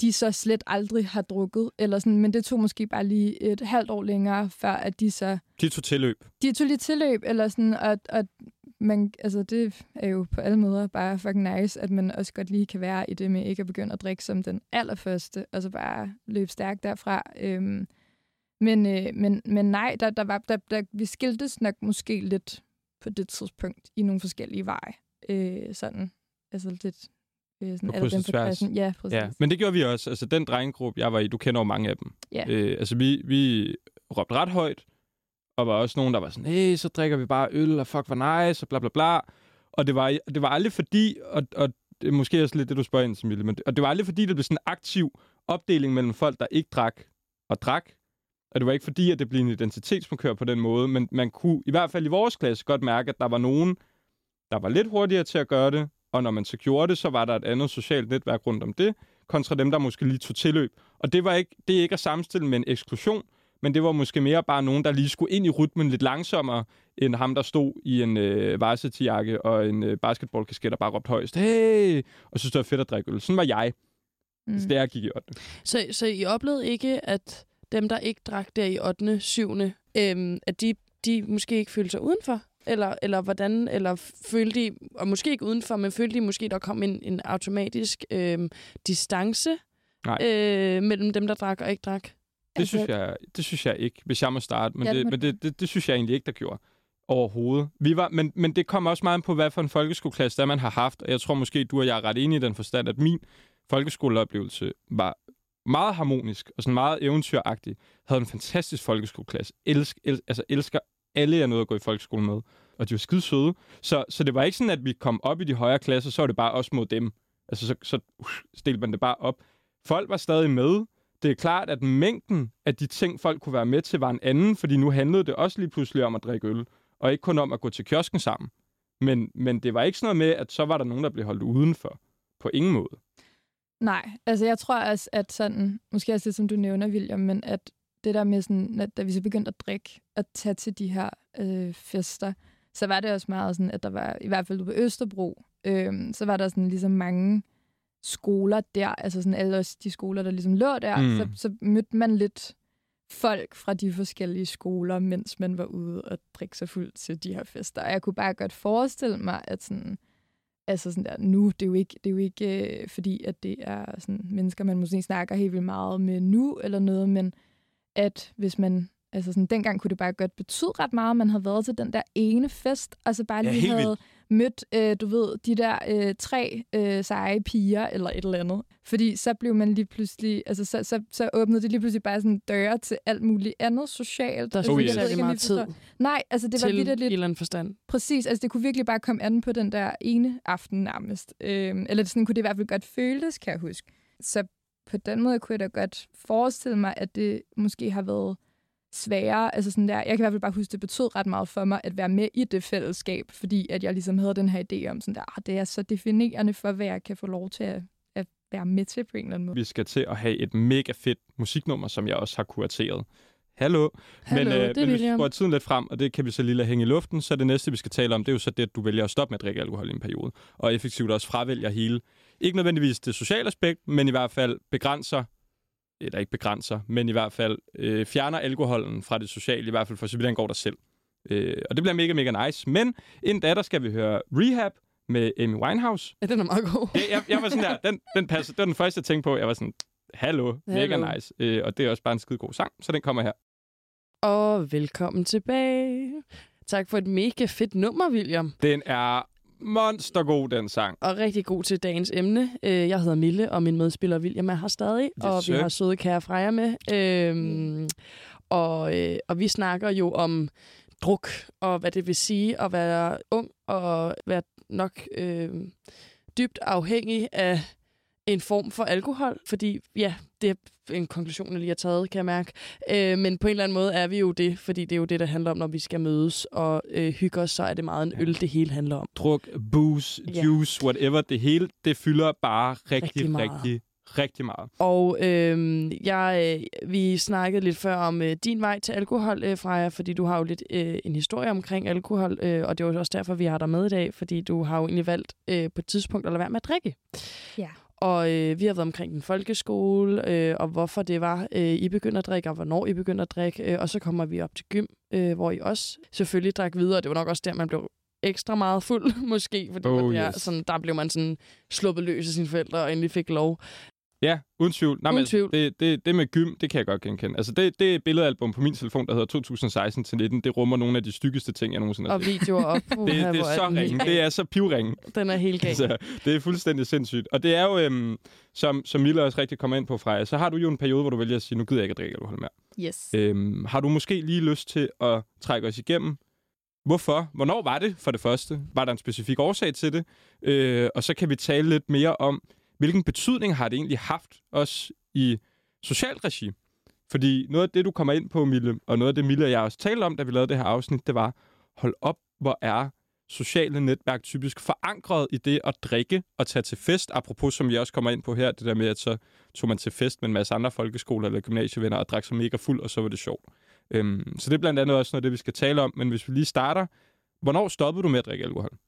de så slet aldrig har drukket, eller sådan, men det tog måske bare lige et halvt år længere, før at de så De tog tilløb. de tog lige tilløb, eller sådan, og, og man, altså det er jo på alle måder bare fucking nice, at man også godt lige kan være i det med ikke at begynde at drikke som den allerførste, og så bare løbe stærkt derfra. Øhm, men, øh, men, men nej, der, der var, der, der, vi skiltes nok måske lidt på det tidspunkt i nogle forskellige veje. Øh, sådan, altså lidt... Øh, sådan, alle dem på klassen. Ja, præcis. Ja, men det gjorde vi også. Altså, den drengegruppe, jeg var i, du kender jo mange af dem. Ja. Øh, altså, vi, vi råbte ret højt, og var også nogen, der var sådan, hey, så drikker vi bare øl, og fuck, hvor nice, og bla bla bla. Og det var, det var aldrig fordi, og, og det er måske også lidt det, du spørger ind, Camille, men det, og det var aldrig fordi, det blev sådan en aktiv opdeling mellem folk, der ikke drak og drak. Og det var ikke fordi, at det blev en identitetsmarkør på den måde, men man kunne i hvert fald i vores klasse godt mærke, at der var nogen, der var lidt hurtigere til at gøre det, og når man så gjorde det, så var der et andet socialt netværk rundt om det, kontra dem, der måske lige tog tilløb. Og det, var ikke, det er ikke at sammenstille med en eksklusion, men det var måske mere bare nogen, der lige skulle ind i rytmen lidt langsommere, end ham, der stod i en øh, varsity-jakke og en øh, basketballkasket og bare råbte højst, hey, og synes, det var fedt at drikke øl. Sådan var jeg. Mm. Så det jeg gik i 8. Så, så I oplevede ikke, at dem, der ikke drak der i 8. 7. Øhm, at de, de måske ikke følte sig udenfor? Eller, eller hvordan? Eller følte de, og måske ikke udenfor, men følte de måske, der kom en, en automatisk øhm, distance Nej. øh, mellem dem, der drak og ikke drak? Det, Altså, synes jeg, det synes jeg ikke, hvis jeg må starte. Men, Ja, det, men- men det, det, det synes jeg egentlig ikke, der gjorde overhovedet. Vi var, men, men det kommer også meget an på, hvad for en folkeskoleklasse der man har haft. Og jeg tror måske, du og jeg er ret enige i den forstand, at min folkeskoleoplevelse var meget harmonisk og sådan meget eventyragtig. Havde en fantastisk folkeskoleklasse. Elsk, el, altså elsker alle, jeg nåede at gå i folkeskole med. Og de var skide søde. Så, så det var ikke sådan, at vi kom op i de højere klasser, så var det bare os mod dem. Altså, så, så uh, stillede man det bare op. Folk var stadig med. Det er klart, at mængden af de ting, folk kunne være med til, var en anden, fordi nu handlede det også lige pludselig om at drikke øl, og ikke kun om at gå til kiosken sammen. Men, men det var ikke sådan noget med, at så var der nogen, der blev holdt udenfor. På ingen måde. Nej, altså jeg tror også, at sådan, måske også det, som du nævner, William, men at det der med sådan, at da vi så begyndte at drikke og tage til de her øh, fester, så var det også meget sådan, at der var, i hvert fald på Østerbro, øh, så var der sådan ligesom mange skoler der, altså sådan alle også de skoler, der ligesom lå der, Mm. så, så mødte man lidt folk fra de forskellige skoler, mens man var ude og drikke sig fuld til de her fester. Og jeg kunne bare godt forestille mig, at sådan, altså sådan der, nu, det er jo ikke, det er jo ikke øh, fordi, at det er sådan mennesker, man måske snakker helt vildt meget med nu, eller noget, men at hvis man, altså sådan, dengang kunne det bare godt betyde ret meget, at man havde været til den der ene fest, altså bare Ja, lige havde mødt, øh, du ved, de der øh, tre øh, seje piger, eller et eller andet. Fordi så blev man lige pludselig, altså så, så, så åbnede det lige pludselig bare sådan døre til alt muligt andet socialt. Der Altså, skulle oh, yes. ikke, meget tid. Nej, altså det var til i vidderligt en eller anden forstand. Præcis, altså det kunne virkelig bare komme an på den der ene aften nærmest. Øhm, eller sådan kunne det i hvert fald godt føles, kan jeg huske. Så på den måde kunne jeg da godt forestille mig, at det måske har været sværere. Altså sådan der, jeg kan i hvert fald bare huske, det betød ret meget for mig at være med i det fællesskab, fordi at jeg ligesom havde den her idé om sådan der, ah, det er så definerende for, hvad jeg kan få lov til at, at være med til på en eller anden måde. Vi skal til at have et mega fedt musiknummer, som jeg også har kurateret. Hallo. Hallo, men, øh, det men hvis vi tiden lidt frem, og det kan vi så lige lade hænge i luften, så det næste, vi skal tale om, det er jo så det, at du vælger at stoppe med at drikke alkohol i en periode. Og effektivt også fravælger hele, ikke nødvendigvis det sociale aspekt, men i hvert fald begrænser, eller ikke begrænser, men i hvert fald øh, fjerner alkoholen fra det sociale, i hvert fald for så vidt angår dig selv. Øh, og det bliver mega, mega nice. Men inden da, der skal vi høre Rehab med Amy Winehouse. Ja, den er meget god. Det, jeg, jeg var sådan der, den, den passer, det var den første, jeg tænkte på. Jeg var sådan, hallo, mega Hallo. nice. Øh, og det er også bare en skide god sang, så den kommer her. Og velkommen tilbage. Tak for et mega fedt nummer, William. Den er monstergod, den sang. Og rigtig god til dagens emne. Øh, Jeg hedder Mille, og min medspiller William er her stadig. Yes, og vi har søde Kære Freja med. Øhm, og, øh, og vi snakker jo om druk, og hvad det vil sige at være ung, og være nok øh, dybt afhængig af en form for alkohol. Fordi ja, det en konklusion, jeg lige har taget, kan jeg mærke. Øh, men på en eller anden måde er vi jo det, fordi det er jo det, der handler om, når vi skal mødes og øh, hygge os, så er det meget en øl, det hele handler om. Druk, booze, Ja. juice, whatever, det hele, det fylder bare rigtig, Rigtig rigtig, meget. rigtig, rigtig meget. Og øh, jeg, øh, vi snakkede lidt før om øh, din vej til alkohol, øh, Freja, fordi du har jo lidt øh, en historie omkring alkohol, øh, og det er jo også derfor, vi har dig med i dag, fordi du har jo egentlig valgt øh, på et tidspunkt at lade være med at drikke. Ja. Og øh, vi har været omkring den folkeskole, øh, og hvorfor det var, øh, I begynder at drikke, og hvornår I begynder at drikke. Øh, og så kommer vi op til gym, øh, hvor I også selvfølgelig drak videre. Det var nok også der, man blev ekstra meget fuld, måske, fordi Oh, man, ja, yes. sådan, der blev man sådan sluppet løs af sine forældre og endelig fik lov. Ja, uden tvivl. Nej, Uden men, altså, tvivl. Det, det, det med gym, det kan jeg godt genkende. Altså, det, det billedalbum på min telefon, der hedder 2016-19, det rummer nogle af de styggeste ting, jeg nogensinde har Og set. videoer op. Det, det er så ringe. Det er så pivringe. Den er helt gal. Altså, det er fuldstændig sindssygt. Og det er jo, øhm, som, som Mille også rigtig kommer ind på, Freja, så har du jo en periode, hvor du vælger at sige, nu gider jeg ikke at drikke alkohol mere. Yes. Øhm, har du måske lige lyst til at trække os igennem? Hvorfor? Hvornår var det, for det første? Var der en specifik årsag til det? Øh, og så kan vi tale lidt mere om, hvilken betydning har det egentlig haft også i socialt regi? Fordi noget af det, du kommer ind på, Mille, og noget af det, Mille og jeg også talte om, da vi lavede det her afsnit, det var, hold op, hvor er sociale netværk typisk forankret i det at drikke og tage til fest. Apropos, som vi også kommer ind på her, det der med, at så tog man til fest med en masse andre folkeskoler eller gymnasievenner og drak sig mega fuld, og så var det sjovt. Øhm, så det er blandt andet også noget af det, vi skal tale om. Men hvis vi lige starter, hvornår stoppede du med at drikke alkohol?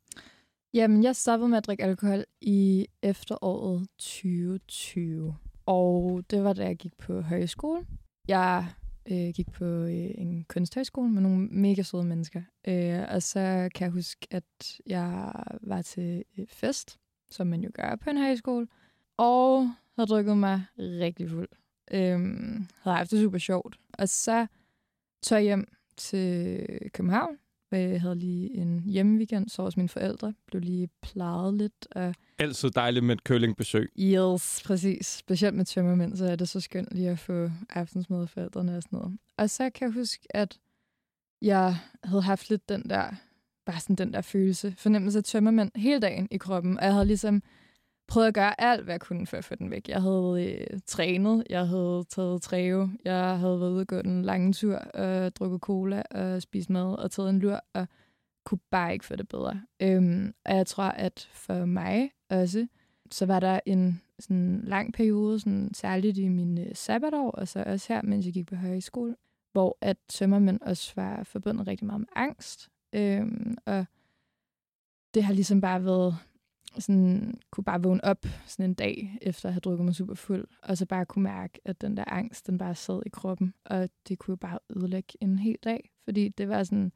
Jamen, jeg stoppede med at drikke alkohol i efteråret 2020. Og det var da jeg gik på højskole. Jeg øh, gik på øh, en kunsthøjskole med nogle mega søde mennesker. Øh, og så kan jeg huske, at jeg var til øh, fest, som man jo gør på en højskole, og havde drukket mig rigtig fuld. Øh, havde haft det super sjovt. Og så tog jeg hjem til København, jeg havde lige en hjemmeweekend, så hos mine forældre. Blev lige plejet lidt. Og... Altid dejligt med et curlingbesøg. Yes, præcis. Specielt med tømmermænd, så er det så skønt lige at få aftensmad forældrene og sådan noget. Og så kan jeg huske, at jeg havde haft lidt den der, bare sådan den der følelse, fornemmelse af tømmermænd hele dagen i kroppen. Og jeg havde ligesom prøvede at gøre alt, hvad jeg kunne for at få den væk. Jeg havde øh, trænet, jeg havde taget træve, jeg havde været ude og gå en lang tur, og drukket cola og spist mad og taget en lur, og kunne bare ikke få det bedre. Øhm, og jeg tror, at for mig også, så var der en sådan lang periode, sådan, særligt i min øh, sabbatår, og så også her, mens jeg gik på højskole, hvor at tømmermænd også var forbundet rigtig meget med angst. Øhm, og det har ligesom bare været sådan, kunne bare vågne op sådan en dag, efter at have drukket mig super fuld, og så bare kunne mærke, at den der angst, den bare sad i kroppen, og det kunne bare ødelægge en hel dag, fordi det var sådan,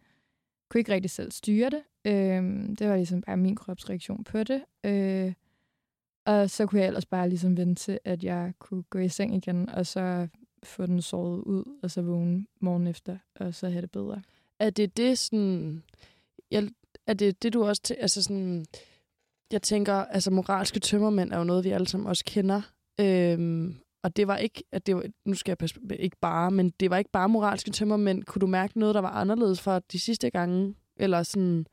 kunne ikke rigtig selv styre det. Øh, det var ligesom bare min kropsreaktion på det. Øh, og så kunne jeg ellers bare ligesom vente til, at jeg kunne gå i seng igen, og så få den såret ud, og så vågne morgen efter, og så have det bedre. Er det det sådan... Jeg, er det det, du også... Altså sådan, jeg tænker, altså moralske tømmermænd er jo noget, vi alle sammen også kender. Øhm, og det var ikke, at det var, nu skal jeg passe, ikke bare, men det var ikke bare moralske tømmermænd. Kunne du mærke noget, der var anderledes fra de sidste gange? Eller sådan...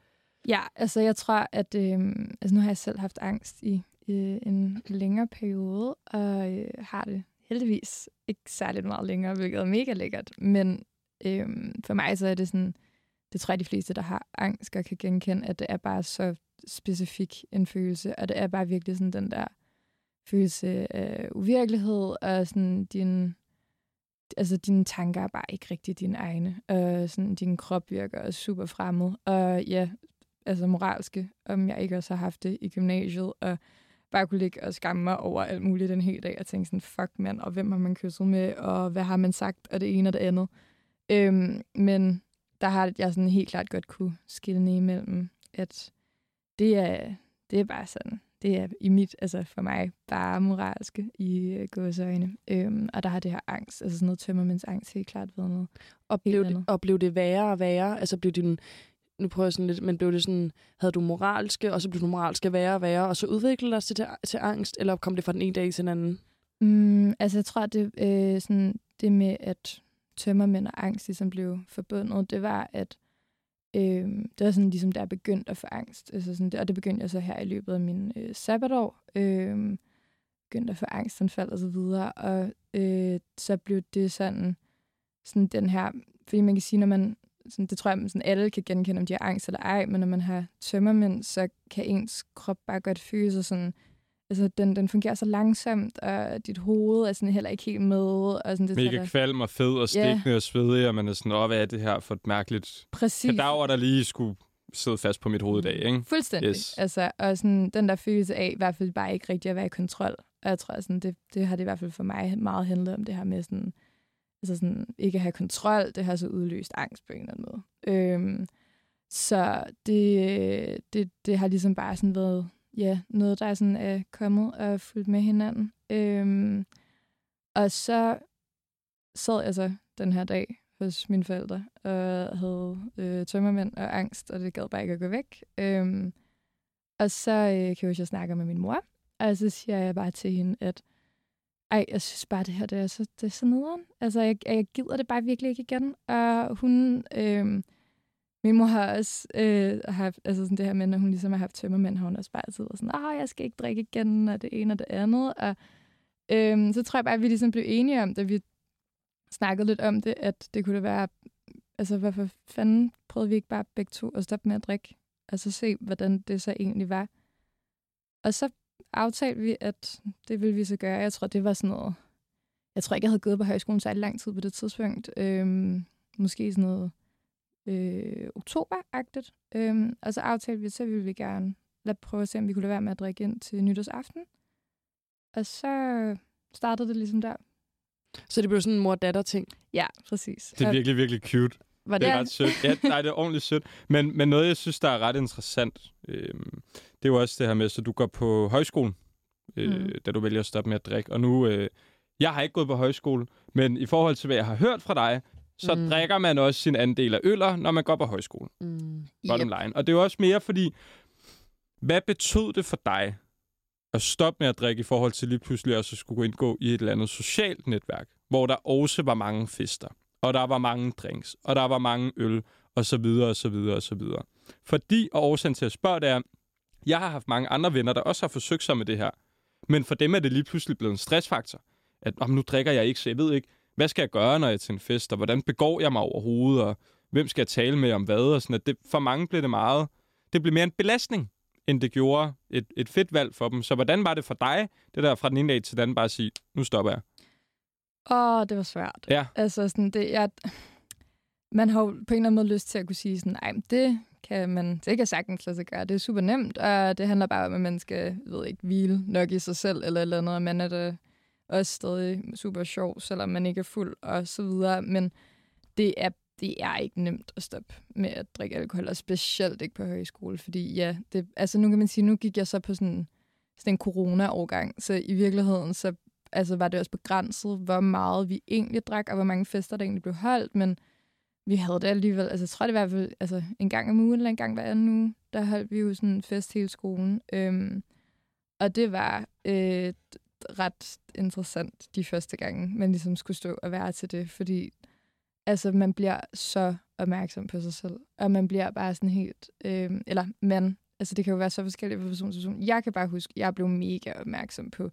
Ja, altså jeg tror, at øh, altså nu har jeg selv haft angst i øh, en længere periode, og øh, har det heldigvis ikke særligt meget længere, hvilket er mega lækkert. Men øh, for mig så er det sådan, det tror jeg, de fleste, der har angst, kan genkende, at det er bare så specifik en følelse, og det er bare virkelig sådan den der følelse af uvirkelighed, og sådan din, altså dine tanker er bare ikke rigtig dine egne, og sådan din krop virker super fremmed, og ja, altså moralske, om jeg ikke også har haft det i gymnasiet, og bare kunne ligge og skamme mig over alt muligt den hele dag, og tænke sådan, fuck mand, og hvem har man kysset med, og hvad har man sagt, og det ene og det andet. Øhm, men der har jeg sådan helt klart godt kunne skille imellem, at det er, det er bare sådan. Det er i mit, altså for mig, bare moralske i øh, gåsøjne. Øhm, og der har det her angst, altså sådan noget tømmermænds angst helt klart været noget og blev, det, og blev det værre og værre? Altså blev din, nu prøver jeg sådan lidt, men blev det sådan, havde du moralske, og så blev du moralske værre og værre, og så udviklede det sig til, til angst, eller kom det fra den ene dag til den anden? Mm, altså jeg tror, det, øh, sådan, det med, at tømmermænd og angst ligesom blev forbundet, det var, at Øh, det var sådan ligesom, der begyndte at få angst. Altså sådan, og det begyndte jeg så her i løbet af min øh, sabbatår. Øh, begyndte at få angstanfald og så videre. Og øh, så blev det sådan, sådan den her... Fordi man kan sige, når man... Sådan, det tror jeg, sådan alle kan genkende, om de har angst eller ej, men når man har tømmermænd, så kan ens krop bare godt føle sig sådan altså, den, den fungerer så langsomt, og dit hoved er sådan heller ikke helt med. Og sådan, det Mega der... kvalm og fed og stikkende yeah. og svedig, og man er sådan, åh, hvad er det her for et mærkeligt Præcis. kadaver, der lige skulle sidde fast på mit hoved i dag, ikke? Fuldstændig. Yes. Altså, og sådan, den der følelse af i hvert fald bare ikke rigtig at være i kontrol. Og jeg tror, sådan, det, det har det i hvert fald for mig meget handlet om det her med sådan, altså sådan, ikke at have kontrol. Det har så udløst angst på en eller anden måde. Øhm, så det, det, det har ligesom bare sådan været ja, noget, der er sådan er kommet og fulgt med hinanden. Øhm, og så sad jeg så den her dag hos mine forældre og havde øh, tømmermænd og angst, og det gad bare ikke at gå væk. Øhm, og så øh, kan jeg jo snakke med min mor, og så siger jeg bare til hende, at ej, jeg synes bare, det her det er så, det er så nederen. Altså, jeg, jeg gider det bare virkelig ikke igen. Og hun... Øh, min mor har også øh, haft, altså sådan det her med, når hun ligesom har haft tømmermænd, har hun også bare altid været sådan, ah, jeg skal ikke drikke igen, og det ene og det andet. Og øh, så tror jeg bare, at vi ligesom blev enige om, da vi snakkede lidt om det, at det kunne det være, altså hvorfor fanden prøvede vi ikke bare begge to at stoppe med at drikke? Altså se, hvordan det så egentlig var. Og så aftalte vi, at det ville vi så gøre. Jeg tror, det var sådan noget... Jeg tror ikke, jeg havde gået på højskolen så lang tid på det tidspunkt. Øhm, måske sådan noget øh, oktober-agtigt. Øhm, og så aftalte vi, så ville vi gerne lade prøve at se, om vi kunne lade være med at drikke ind til nytårsaften. Og så startede det ligesom der. Så det blev sådan en mor-datter-ting. Ja, præcis. Det er virkelig, virkelig cute. var Det er det, ret sødt. Ja, nej, det er ordentligt sødt. Men, men noget, jeg synes, der er ret interessant, øh, det er jo også det her med, så du går på højskole, øh, Mm. da du vælger at stoppe med at drikke. Og nu, øh, jeg har ikke gået på højskole, men i forhold til, hvad jeg har hørt fra dig, så Mm. drikker man også sin andel af øller, når man går på højskole. Mm. Bottom line. Og det er jo også mere fordi, hvad betød det for dig at stoppe med at drikke i forhold til lige pludselig også at skulle indgå i et eller andet socialt netværk, hvor der også var mange fester, og der var mange drinks, og der var mange øl, og så videre, og så videre, og så videre. Fordi, og årsagen til at spørge, det er, jeg har haft mange andre venner, der også har forsøgt sig med det her. Men for dem er det lige pludselig blevet en stressfaktor. At om nu drikker jeg ikke, så jeg ved ikke, hvad skal jeg gøre, når jeg er til en fest, og hvordan begår jeg mig overhovedet, og hvem skal jeg tale med om hvad, og sådan at det, for mange blev det meget, det blev mere en belastning, end det gjorde et, et fedt valg for dem. Så hvordan var det for dig, det der fra den ene dag til den anden, bare at sige, nu stopper jeg? Åh, det var svært. Ja. Altså, sådan, det, jeg, man har jo på en eller anden måde lyst til at kunne sige sådan, nej, det kan man, det kan sagtens lade sig gøre. Det er super nemt, og det handler bare om, at man skal, jeg ved ikke, hvile nok i sig selv, eller eller andet, og man er da også stadig super sjov, selvom man ikke er fuld, og så videre. Men det er, det er ikke nemt at stoppe med at drikke alkohol, og specielt ikke på højskole, fordi ja, det, altså nu kan man sige, nu gik jeg så på sådan, sådan en corona-årgang, så i virkeligheden, så altså var det også begrænset, hvor meget vi egentlig drak, og hvor mange fester, der egentlig blev holdt, men vi havde det alligevel, altså jeg tror det var i hvert fald altså, en gang om ugen, eller en gang hver anden uge, der holdt vi jo sådan en fest hele skolen. Øhm, og det var øh, ret interessant de første gange, man ligesom skulle stå og være til det, fordi altså, man bliver så opmærksom på sig selv, og man bliver bare sådan helt, øh, eller man, altså det kan jo være så forskelligt fra person til person. Jeg kan bare huske, jeg blev mega opmærksom på,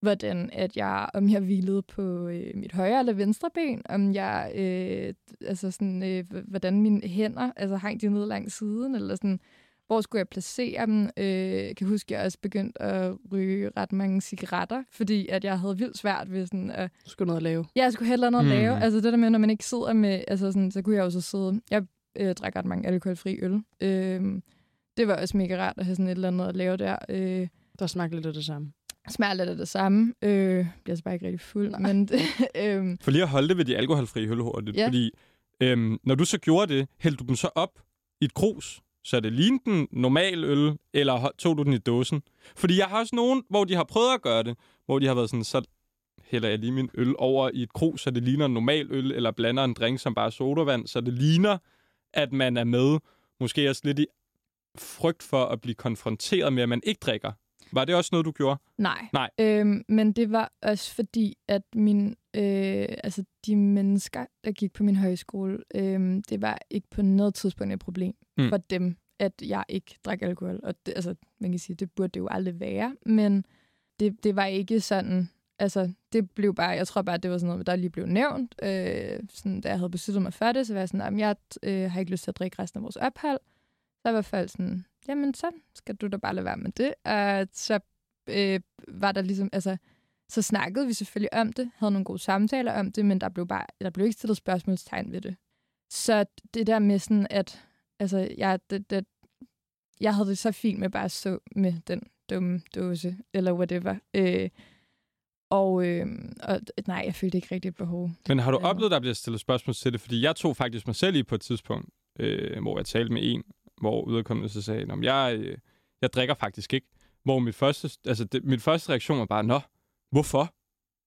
hvordan at jeg, om jeg hvilede på øh, mit højre eller venstre ben, om jeg, øh, altså sådan, øh, hvordan mine hænder, altså hang de ned langs siden, eller sådan, hvor skulle jeg placere dem? Øh, jeg kan huske, at jeg også begyndte at ryge ret mange cigaretter, fordi at jeg havde vildt svært ved sådan at Du skulle noget at lave. Ja, jeg skulle heller noget Mm. mm. lave. Altså det der med, når man ikke sidder med, altså sådan, så kunne jeg jo så sidde, jeg øh, drak ret mange alkoholfri øl. Øh, det var også mega rart at have sådan et eller andet at lave der. Øh, Der smagte lidt af det samme. smager lidt af det samme. Øh, bliver så bare ikke rigtig fuld. Nej. Men, øh, For lige at holde det ved de alkoholfrie øl hurtigt, Ja. fordi øhm, når du så gjorde det, hældte du dem så op i et krus, så det lignede den normal øl, eller tog du den i dåsen? Fordi jeg har også nogen, hvor de har prøvet at gøre det, hvor de har været sådan, så hælder jeg lige min øl over i et krus, så det ligner en normal øl, eller blander en drink som bare sodavand, så det ligner, at man er med, måske også lidt i frygt for at blive konfronteret med, at man ikke drikker. Var det også noget, du gjorde? nej. Nej. Øhm, men det var også fordi, at min, øh, altså de mennesker, der gik på min højskole, øh, det var ikke på noget tidspunkt et problem Mm. for dem, at jeg ikke drak alkohol. Og det, altså, man kan sige, det burde det jo aldrig være, men det, det var ikke sådan, altså det blev bare, jeg tror bare, det var sådan noget, der lige blev nævnt, øh, sådan, da jeg havde besluttet mig for det, så var jeg sådan, at jeg øh, har ikke lyst til at drikke resten af vores ophold. Så var jeg i hvert fald sådan, jamen så skal du da bare lade være med det. Og så øh, var der ligesom, altså, så snakkede vi selvfølgelig om det, havde nogle gode samtaler om det, men der blev bare, der blev ikke stillet spørgsmålstegn ved det. Så det der med sådan, at altså, jeg, det, det, jeg havde det så fint med bare at stå med den dumme dåse, eller whatever. Øh, og, øh, og nej, jeg følte ikke rigtig et behov. Men har du oplevet, at der bliver stillet spørgsmål til det? Fordi jeg tog faktisk mig selv i på et tidspunkt, øh, hvor jeg talte med en, hvor udkommende så sagde, at jeg, øh, jeg drikker faktisk ikke. Hvor mit første, altså det, mit første reaktion var bare, nå, hvorfor?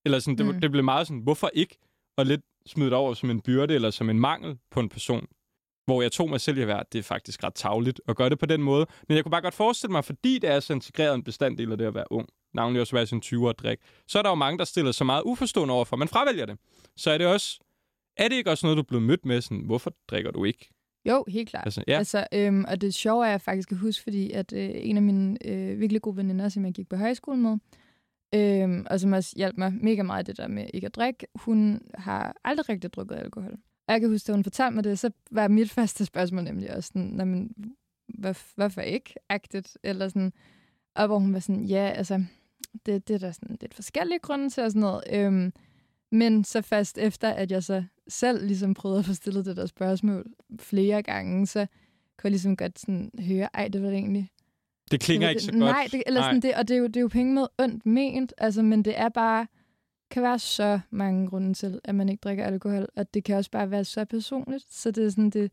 Eller sådan, det, Mm. det blev meget sådan, hvorfor ikke? Og lidt smidt over som en byrde eller som en mangel på en person. Hvor jeg tog mig selv i at det er faktisk ret tavligt at gøre det på den måde. Men jeg kunne bare godt forestille mig, fordi det er så integreret en bestanddel af det at være ung, navnlig også at være sin 20 og drikke, så er der jo mange, der stiller sig meget uforstående overfor, man fravælger det. Så er det også, er det ikke også noget, du er blevet mødt med, sådan, hvorfor drikker du ikke? Jo, helt klart. Altså, ja. Altså, øhm, og det sjove er, at jeg faktisk kan huske, fordi at øh, en af mine øh, virkelig gode veninder, som jeg gik på højskole med, øhm, og som også hjalp mig mega meget det der med ikke at drikke, hun har aldrig rigtig drukket alkohol. Og jeg kan huske, at hun fortalte mig det, så var mit første spørgsmål nemlig også sådan, "Nå, men, hvor, hvorfor ikke? Agtigt, eller sådan. Og hvor hun var sådan, ja, altså, det, det er der sådan lidt forskellige grunde til og sådan noget. Øhm, men så fast efter, at jeg så selv ligesom prøvede at få stillet det der spørgsmål flere gange, så kunne jeg ligesom godt sådan høre, ej, det var det egentlig det klinger ikke så godt. Nej, det, eller sådan, det, og det er, jo, det er jo penge med ondt ment, altså, men det er bare, kan være så mange grunde til, at man ikke drikker alkohol, og det kan også bare være så personligt, så det er sådan, det,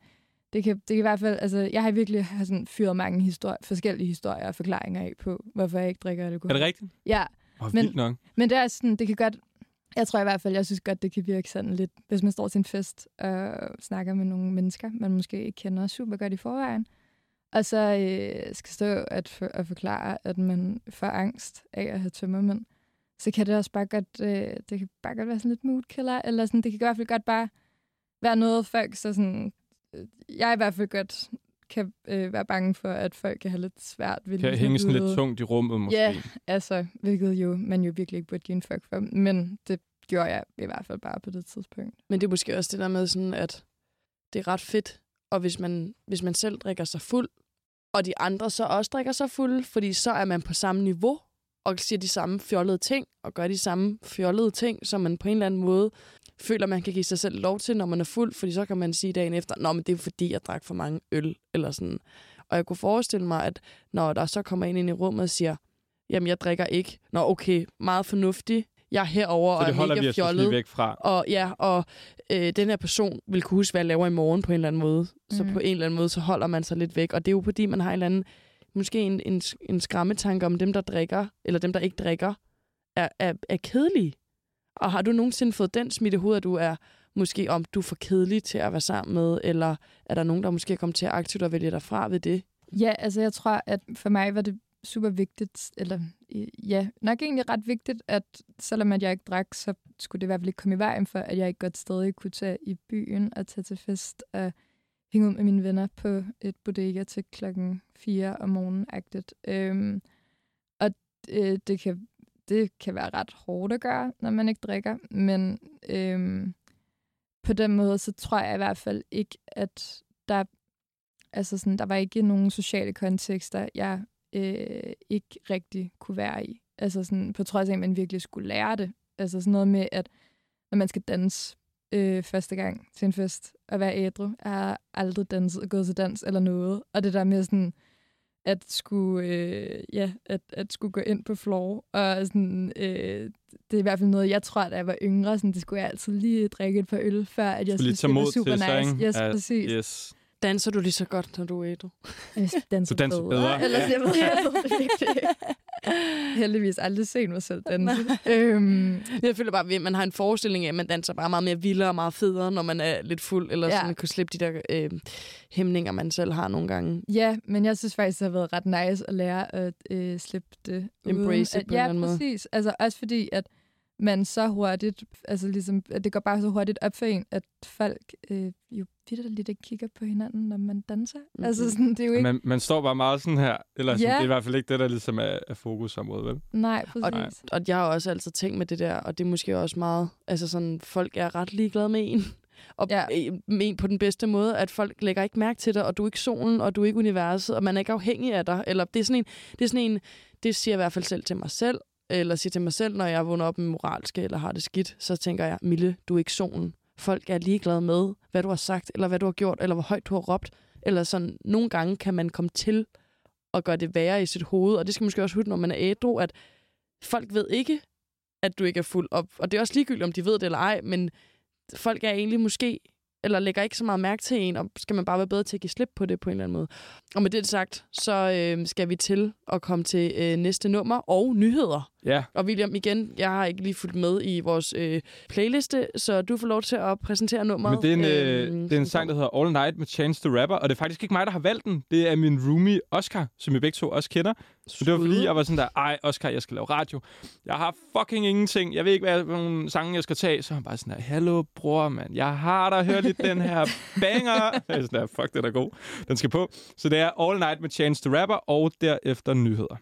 det kan, det kan i hvert fald, altså, jeg har virkelig har sådan fyret mange historier, forskellige historier og forklaringer af på, hvorfor jeg ikke drikker alkohol. Er det rigtigt? Ja, Oh, Men- nok. men det er sådan, det kan godt, jeg tror i hvert fald, jeg synes godt, det kan virke sådan lidt, hvis man står til en fest og snakker med nogle mennesker, man måske ikke kender super godt i forvejen, og så øh, skal stå at, for, at forklare, at man får angst af at have tømmermænd, så kan det også bare godt, øh, det kan bare godt være sådan lidt mood killer, eller sådan, det kan i hvert fald godt bare være noget, folk så sådan, øh, jeg i hvert fald godt kan øh, være bange for, at folk kan have lidt svært ved Kan lige at hænge sådan lidt tungt i rummet, måske. Ja, altså, hvilket jo man jo virkelig ikke burde give en fuck for. Men det gjorde jeg i hvert fald bare på det tidspunkt. Men det er måske også det der med sådan, at det er ret fedt, og hvis man, hvis man selv drikker sig fuld, og de andre så også drikker sig fuld, fordi så er man på samme niveau, og siger de samme fjollede ting, og gør de samme fjollede ting, som man på en eller anden måde føler, man kan give sig selv lov til, når man er fuld, fordi så kan man sige dagen efter, Nå, men det er fordi, jeg drak for mange øl, eller sådan. Og jeg kunne forestille mig, at når der så kommer en ind i rummet og siger, jamen, jeg drikker ikke. Nå, okay, meget fornuftig. Jeg er herover og er mega fjollet. væk fra. Og ja, og øh, den her person vil kunne huske, hvad jeg laver i morgen på en eller anden måde. Så Mhm. på en eller anden måde, så holder man sig lidt væk. Og det er jo fordi, man har en eller anden, måske en, en, en skræmmetanke om dem, der drikker, eller dem, der ikke drikker, er, er, er kedelige. Og har du nogensinde fået den smidt i hovedet, at du er måske om du er for kedelig til at være sammen med, eller er der nogen, der måske er kommet til at aktivt at vælge dig fra ved det? Ja, altså jeg tror, at for mig var det super vigtigt, eller ja, nok egentlig ret vigtigt, at selvom at jeg ikke drak, så skulle det i hvert fald ikke komme i vejen for, at jeg ikke godt stadig kunne tage i byen og tage til fest og hænge ud med mine venner på et bodega til klokken 4 om morgenen. -agtigt. Øhm, og øh, det, kan, det kan være ret hårdt at gøre, når man ikke drikker, men øhm, på den måde, så tror jeg i hvert fald ikke, at der Altså sådan, der var ikke nogen sociale kontekster, jeg øh, ikke rigtig kunne være i. Altså sådan, på trods af, at man virkelig skulle lære det. Altså sådan noget med, at når man skal danse øh, første gang til en fest og være ædru, jeg har aldrig danset og gået til dans eller noget. Og det der med sådan, at skulle, øh, ja, at, at skulle gå ind på floor. Og sådan, øh, det er i hvert fald noget, jeg tror, da jeg var yngre, sådan, det skulle jeg altid lige drikke et par øl, før at jeg Skulle synes, det var super sig, nice. Yes, Ja, præcis. Yes. Danser du lige så godt, når du er ædru? Jeg danser, Du danser bedre. Ellers, Ja. jeg ved, jeg. Heldigvis aldrig set mig selv danse. øhm, Jeg føler bare, at man har en forestilling af, at man danser bare meget mere vildere og meget federe, når man er lidt fuld, eller Ja. sådan kunne slippe de der øh, hæmninger, man selv har nogle gange. ja, men jeg synes faktisk, det har været ret nice at lære at øh, slippe det. Embrace it at, på en Ja, eller anden måde. præcis. Altså også fordi, at man så hurtigt, altså ligesom, at det går bare så hurtigt op for en, at folk øh, jo lidt ikke kigger på hinanden, når man danser. Mm-hmm. Altså sådan, det er jo ikke... Man, man står bare meget sådan her. Eller sådan, Ja. det er i hvert fald ikke det, der ligesom er, er fokusområdet, vel? Nej, Og, præcis. og jeg har også altid tænkt med det der, og det er måske også meget, altså sådan, folk er ret ligeglade med en. Og Ja. ja. med en på den bedste måde, at folk lægger ikke mærke til dig, og du er ikke solen, og du er ikke universet, og man er ikke afhængig af dig. Eller det er sådan en, det er sådan en, det siger jeg i hvert fald selv til mig selv, eller siger til mig selv, når jeg vågner op med moralske, eller har det skidt, så tænker jeg, Mille, du er ikke solen. Folk er ligeglade med, hvad du har sagt, eller hvad du har gjort, eller hvor højt du har råbt. Eller sådan, nogle gange kan man komme til at gøre det værre i sit hoved, og det skal man måske også huske, når man er ædru, at folk ved ikke, at du ikke er fuld op. Og det er også ligegyldigt, om de ved det eller ej, men folk er egentlig måske, eller lægger ikke så meget mærke til en, og skal man bare være bedre til at give slip på det på en eller anden måde. Og med det sagt, så øh, skal vi til at komme til øh, næste nummer og nyheder. Ja. Og William, igen, jeg har ikke lige fulgt med i vores øh, playliste, så du får lov til at præsentere nummeret. Men det er en, øh, Øhm, det er en sang, der hedder All Night med Chance the Rapper, og det er faktisk ikke mig, der har valgt den. Det er min roomie Oscar, som I begge to også kender. Så det var fordi, jeg var sådan der, ej Oscar, jeg skal lave radio. Jeg har fucking ingenting. Jeg ved ikke, hvad nogle sange, jeg skal tage. Så han bare sådan der, hallo bror, mand. Jeg har da hørt lidt den her banger. Jeg er sådan der, fuck, den er god. Den skal på. Så det er All Night med Chance the Rapper, og derefter nyheder.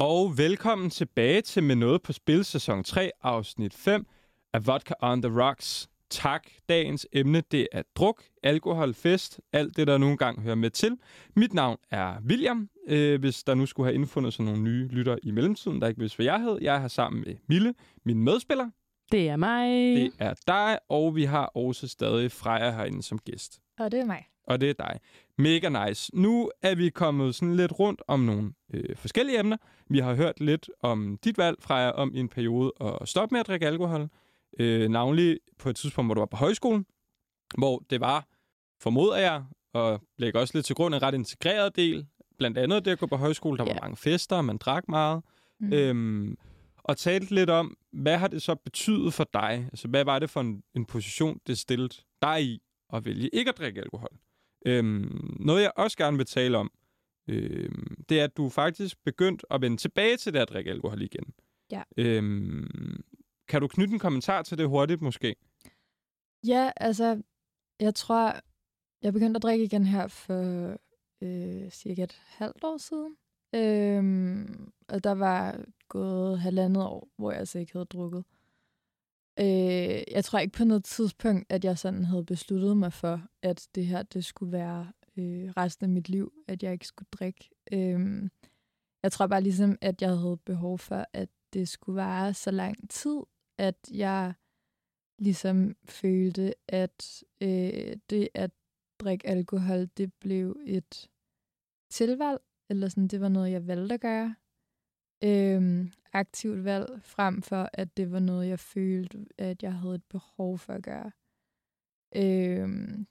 Og velkommen tilbage til Med Noget på Spil, sæson 3, afsnit 5 af Vodka on the Rocks. tak. Dagens emne, det er druk, alkohol, fest, alt det, der nogle gange hører med til. Mit navn er William, øh, hvis der nu skulle have indfundet sig nogle nye lytter i mellemtiden, der ikke vidste, hvad jeg hed. Jeg er her sammen med Mille, min medspiller. Det er mig. Det er dig, og vi har også stadig Freja herinde som gæst. Og det er mig. Og det er dig. Mega nice. Nu er vi kommet sådan lidt rundt om nogle øh, forskellige emner. Vi har hørt lidt om dit valg, Freja, om i en periode at stoppe med at drikke alkohol. Øh, navnlig på et tidspunkt, hvor du var på højskolen, hvor det var, formoder jeg, og lægger også lidt til grund, en ret integreret del. Blandt andet det at gå på højskole. Der var Ja. mange fester, man drak meget. Mm. Øhm, og talte lidt om, hvad har det så betydet for dig? Altså, hvad var det for en, en position, det stillede dig i at vælge ikke at drikke alkohol? Øhm, noget, jeg også gerne vil tale om, øhm, det er, at du faktisk begyndt at vende tilbage til det at drikke alkohol igen. Ja. Øhm, kan du knytte en kommentar til det hurtigt, måske? Ja, altså, jeg tror, jeg begyndte at drikke igen her for øh, cirka et halvt år siden. Øhm, og der var gået halvandet år, hvor jeg altså ikke havde drukket. Øh, jeg tror ikke på noget tidspunkt, at jeg sådan havde besluttet mig for, at det her, det skulle være øh, resten af mit liv, at jeg ikke skulle drikke. Øh, jeg tror bare ligesom, at jeg havde behov for, at det skulle vare så lang tid, at jeg ligesom følte, at øh, det at drikke alkohol, det blev et tilvalg, eller sådan, det var noget, jeg valgte at gøre. Øhm, aktivt valg, frem for, at det var noget, jeg følte, at jeg havde et behov for at gøre. Øhm,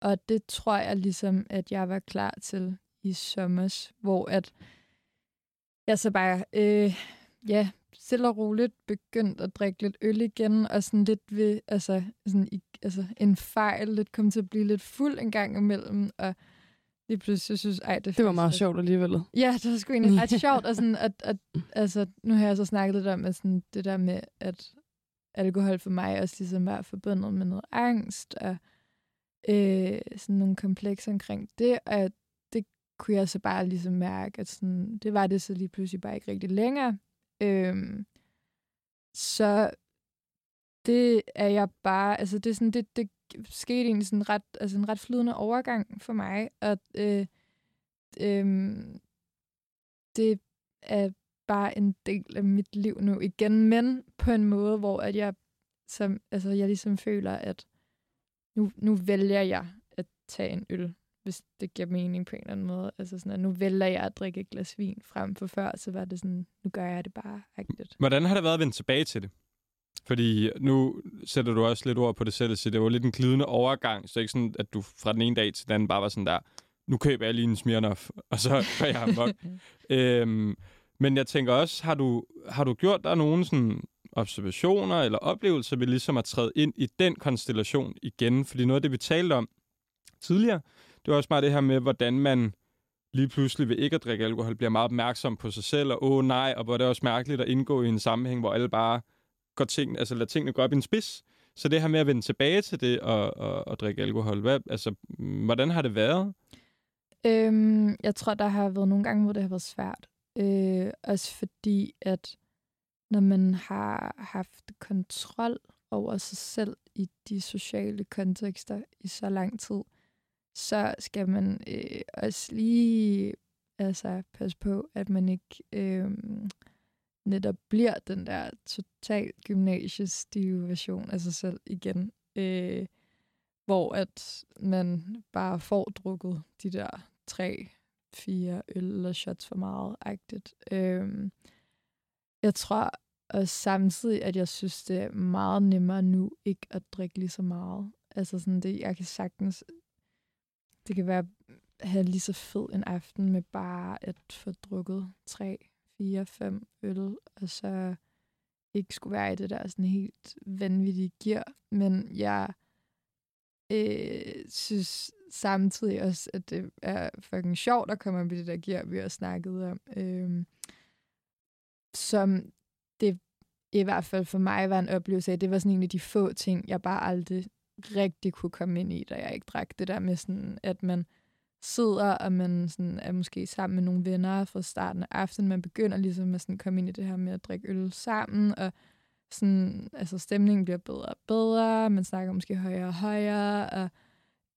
og det tror jeg ligesom, at jeg var klar til i sommer, hvor at jeg så bare, øh, ja, stille og roligt begyndt at drikke lidt øl igen, og sådan lidt ved, altså, sådan, i, altså en fejl, lidt kom til at blive lidt fuld en gang imellem, og lige pludselig synes, ej, det, Det var meget også- sjovt alligevel. Ja, det var sgu egentlig ret sjovt, og sådan, at, at, altså, nu har jeg så snakket lidt om, at sådan, det der med, at alkohol for mig også ligesom var forbundet med noget angst, og øh, sådan nogle komplekser omkring det, og det kunne jeg så bare ligesom mærke, at sådan, det var det så lige pludselig bare ikke rigtig længere. Øhm, så det er jeg bare, altså det er sådan, det, det skete egentlig sådan ret, altså en ret flydende overgang for mig, og øh, øh, det er bare en del af mit liv nu igen, men på en måde, hvor at jeg, som, altså jeg ligesom føler, at nu, nu vælger jeg at tage en øl, hvis det giver mening på en eller anden måde. Altså sådan, at nu vælger jeg at drikke et glas vin frem for før, så var det sådan, nu gør jeg det bare agtigt. Hvordan har det været at vende tilbage til det? Fordi nu sætter du også lidt ord på det selv, så det var lidt en glidende overgang, så ikke sådan, at du fra den ene dag til den anden bare var sådan der, nu køber jeg lige en Smirnoff, og så går jeg amok. øhm, men jeg tænker også, har du, har du gjort der nogle sådan observationer eller oplevelser ved ligesom at træde ind i den konstellation igen? Fordi noget af det, vi talte om tidligere, det var også meget det her med, hvordan man lige pludselig ved ikke at drikke alkohol bliver meget opmærksom på sig selv, og åh nej, og hvor det er også mærkeligt at indgå i en sammenhæng, hvor alle bare går ting, altså lader tingene gå op i en spids. Så det her med at vende tilbage til det og, og, og drikke alkohol, hvad, altså, hvordan har det været? Øhm, jeg tror, der har været nogle gange, hvor det har været svært. Øh, også fordi, at når man har haft kontrol over sig selv i de sociale kontekster i så lang tid, så skal man øh, også lige altså, passe på, at man ikke øh, netop bliver den der totalt gymnasiestive version af sig selv igen. Øh, hvor at man bare får drukket de der tre, fire øl eller shots for meget agtigt. Øh, jeg tror også samtidig, at jeg synes, det er meget nemmere nu ikke at drikke lige så meget. Altså sådan det, jeg kan sagtens, det kan være at have lige så fed en aften med bare at få drukket tre, fire, fem øl, og så ikke skulle være i det der sådan helt vanvittige gear. Men jeg øh, synes samtidig også, at det er fucking sjovt at komme op i det der gear, vi har snakket om. Øh, som det i hvert fald for mig var en oplevelse af, det var sådan en af de få ting, jeg bare aldrig rigtig kunne komme ind i, da jeg ikke drak. Det der med sådan, at man sidder, og man sådan er måske sammen med nogle venner fra starten af aftenen. Man begynder ligesom at sådan komme ind i det her med at drikke øl sammen, og sådan, altså stemningen bliver bedre og bedre, man snakker måske højere og højere, og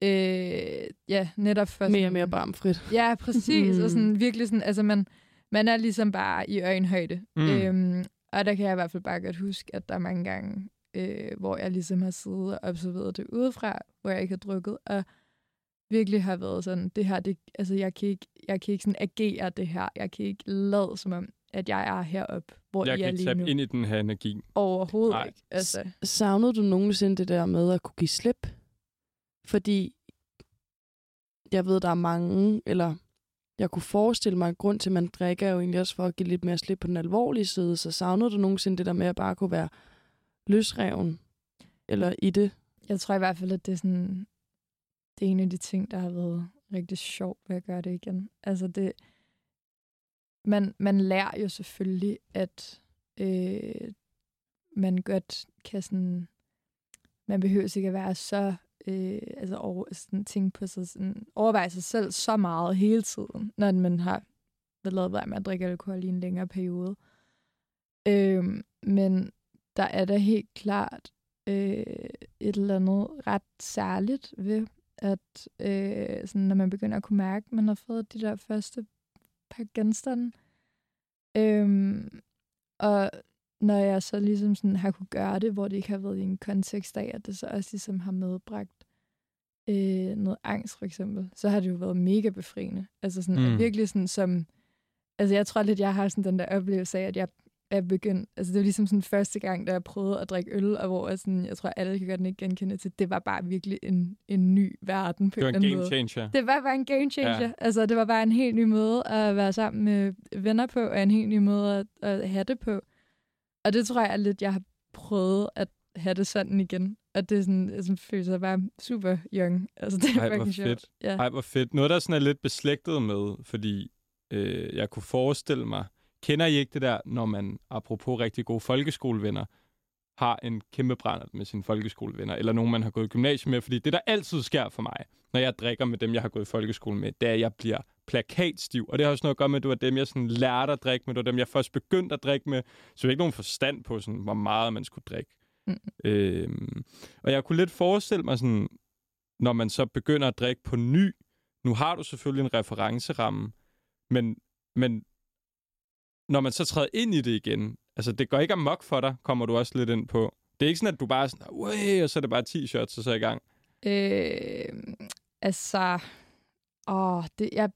øh, ja, netop for... Mere og mere barmfrit. Ja, præcis, Mm. og sådan virkelig sådan, altså man, man er ligesom bare i øjenhøjde. Mm. Øhm, og der kan jeg i hvert fald bare godt huske, at der er mange gange, øh, hvor jeg ligesom har siddet og observeret det udefra, hvor jeg ikke har drukket, og virkelig har været sådan, det her, det, altså jeg kan ikke, jeg kan ikke sådan agere det her, jeg kan ikke lade som om, at jeg er heroppe, hvor Jeg I kan er ikke lige nu. ind i den her energi. Overhovedet Nej. ikke. Altså, Savnede du nogensinde det der med at kunne give slip? Fordi jeg ved, der er mange, eller jeg kunne forestille mig, at grund til, at man drikker, er jo egentlig også for at give lidt mere slip på den alvorlige side. Så savnede du nogensinde det der med at bare kunne være løsreven? Eller i det? jeg tror i hvert fald, at det er sådan, det er en af de ting, der har været rigtig sjovt ved at gøre det igen. Altså det, man, man lærer jo selvfølgelig, at øh, man godt kan sådan, man behøver ikke at være så, øh, altså over, sådan, tænke på sig, sådan, overveje sig selv så meget hele tiden, når man har lavet være med at drikke alkohol i en længere periode. Øh, men der er da helt klart øh, et eller andet ret særligt ved, at øh, sådan, når man begynder at kunne mærke, at man har fået de der første par genstande. Øhm, og når jeg så ligesom sådan har kunne gøre det, hvor det ikke har været i en kontekst af, at det så også ligesom har medbragt øh, noget angst for eksempel, så har det jo været mega befriende. Altså sådan Mm. virkelig sådan som, altså jeg tror lidt, jeg har sådan den der oplevelse af, at jeg er begyndt, altså det var ligesom sådan første gang, da jeg prøvede at drikke øl, og hvor jeg, sådan, jeg tror, alle kan godt ikke genkende til, det var bare virkelig en, en ny verden på Det var en en game måde. changer. Det var bare en game changer. Ja. Altså, det var bare en helt ny måde at være sammen med venner på, og en helt ny måde at, at have det på. Og det tror jeg lidt, jeg har prøvet at have det sådan igen. Og det er sådan, jeg sådan, føler sig bare super young. Altså, det er Ej, hvor fucking sjovt. fedt. Ja. Ej, hvor fedt. Noget, der sådan er lidt beslægtet med, fordi øh, jeg kunne forestille mig, kender I ikke det der, når man, apropos rigtig gode folkeskolevenner, har en kæmpe brændert med sine folkeskolevenner, eller nogen, man har gået i gymnasiet med, fordi det, der altid sker for mig, når jeg drikker med dem, jeg har gået i folkeskole med, det er, at jeg bliver plakatstiv. Og det har også noget at gøre med, at det var dem, jeg sådan lærte at drikke med, det var dem, jeg først begyndte at drikke med, så jeg ikke nogen forstand på, sådan, hvor meget man skulle drikke. Mm. Øhm, og jeg kunne lidt forestille mig sådan, når man så begynder at drikke på ny, nu har du selvfølgelig en referenceramme, men, men når man så træder ind i det igen, altså det går ikke amok for dig, kommer du også lidt ind på. Det er ikke sådan, at du bare er sådan, Way, og så er det bare t-shirts, og så er i gang. Øh, altså, åh, det, jeg,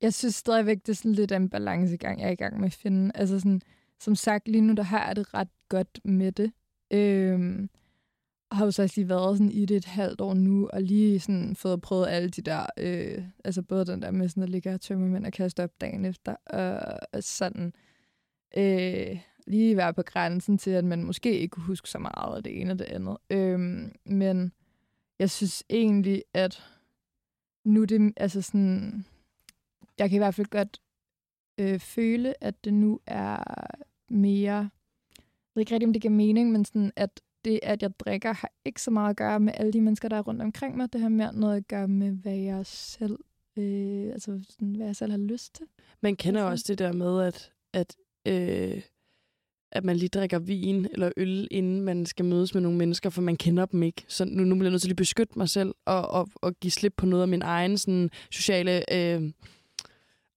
jeg synes stadigvæk, det er sådan lidt en balancegang, jeg er i gang med at finde. Altså sådan, som sagt, lige nu der har jeg det ret godt med det. Øh, og har jo så også lige været sådan i det et halvt år nu, og lige sådan fået prøvet alle de der, øh, altså både den der med sådan at ligge og tømme mænd og kaste op dagen efter, og, og sådan øh, lige være på grænsen til, at man måske ikke kunne huske så meget af det ene og det andet. Øh, men jeg synes egentlig, at nu det, altså sådan, jeg kan i hvert fald godt øh, føle, at det nu er mere, jeg ved ikke rigtig, om det giver mening, men sådan, at det, at jeg drikker, har ikke så meget at gøre med alle de mennesker, der er rundt omkring mig. Det har mere noget at gøre med, hvad jeg selv, øh, altså sådan, hvad jeg selv har lyst til. Man kender Hvorfor? også det der med, at, at, øh, at man lige drikker vin eller øl, inden man skal mødes med nogle mennesker, for man kender dem ikke. Så nu, nu bliver jeg nødt til lige at beskytte mig selv og, og, og give slip på noget af min egen sådan, sociale øh,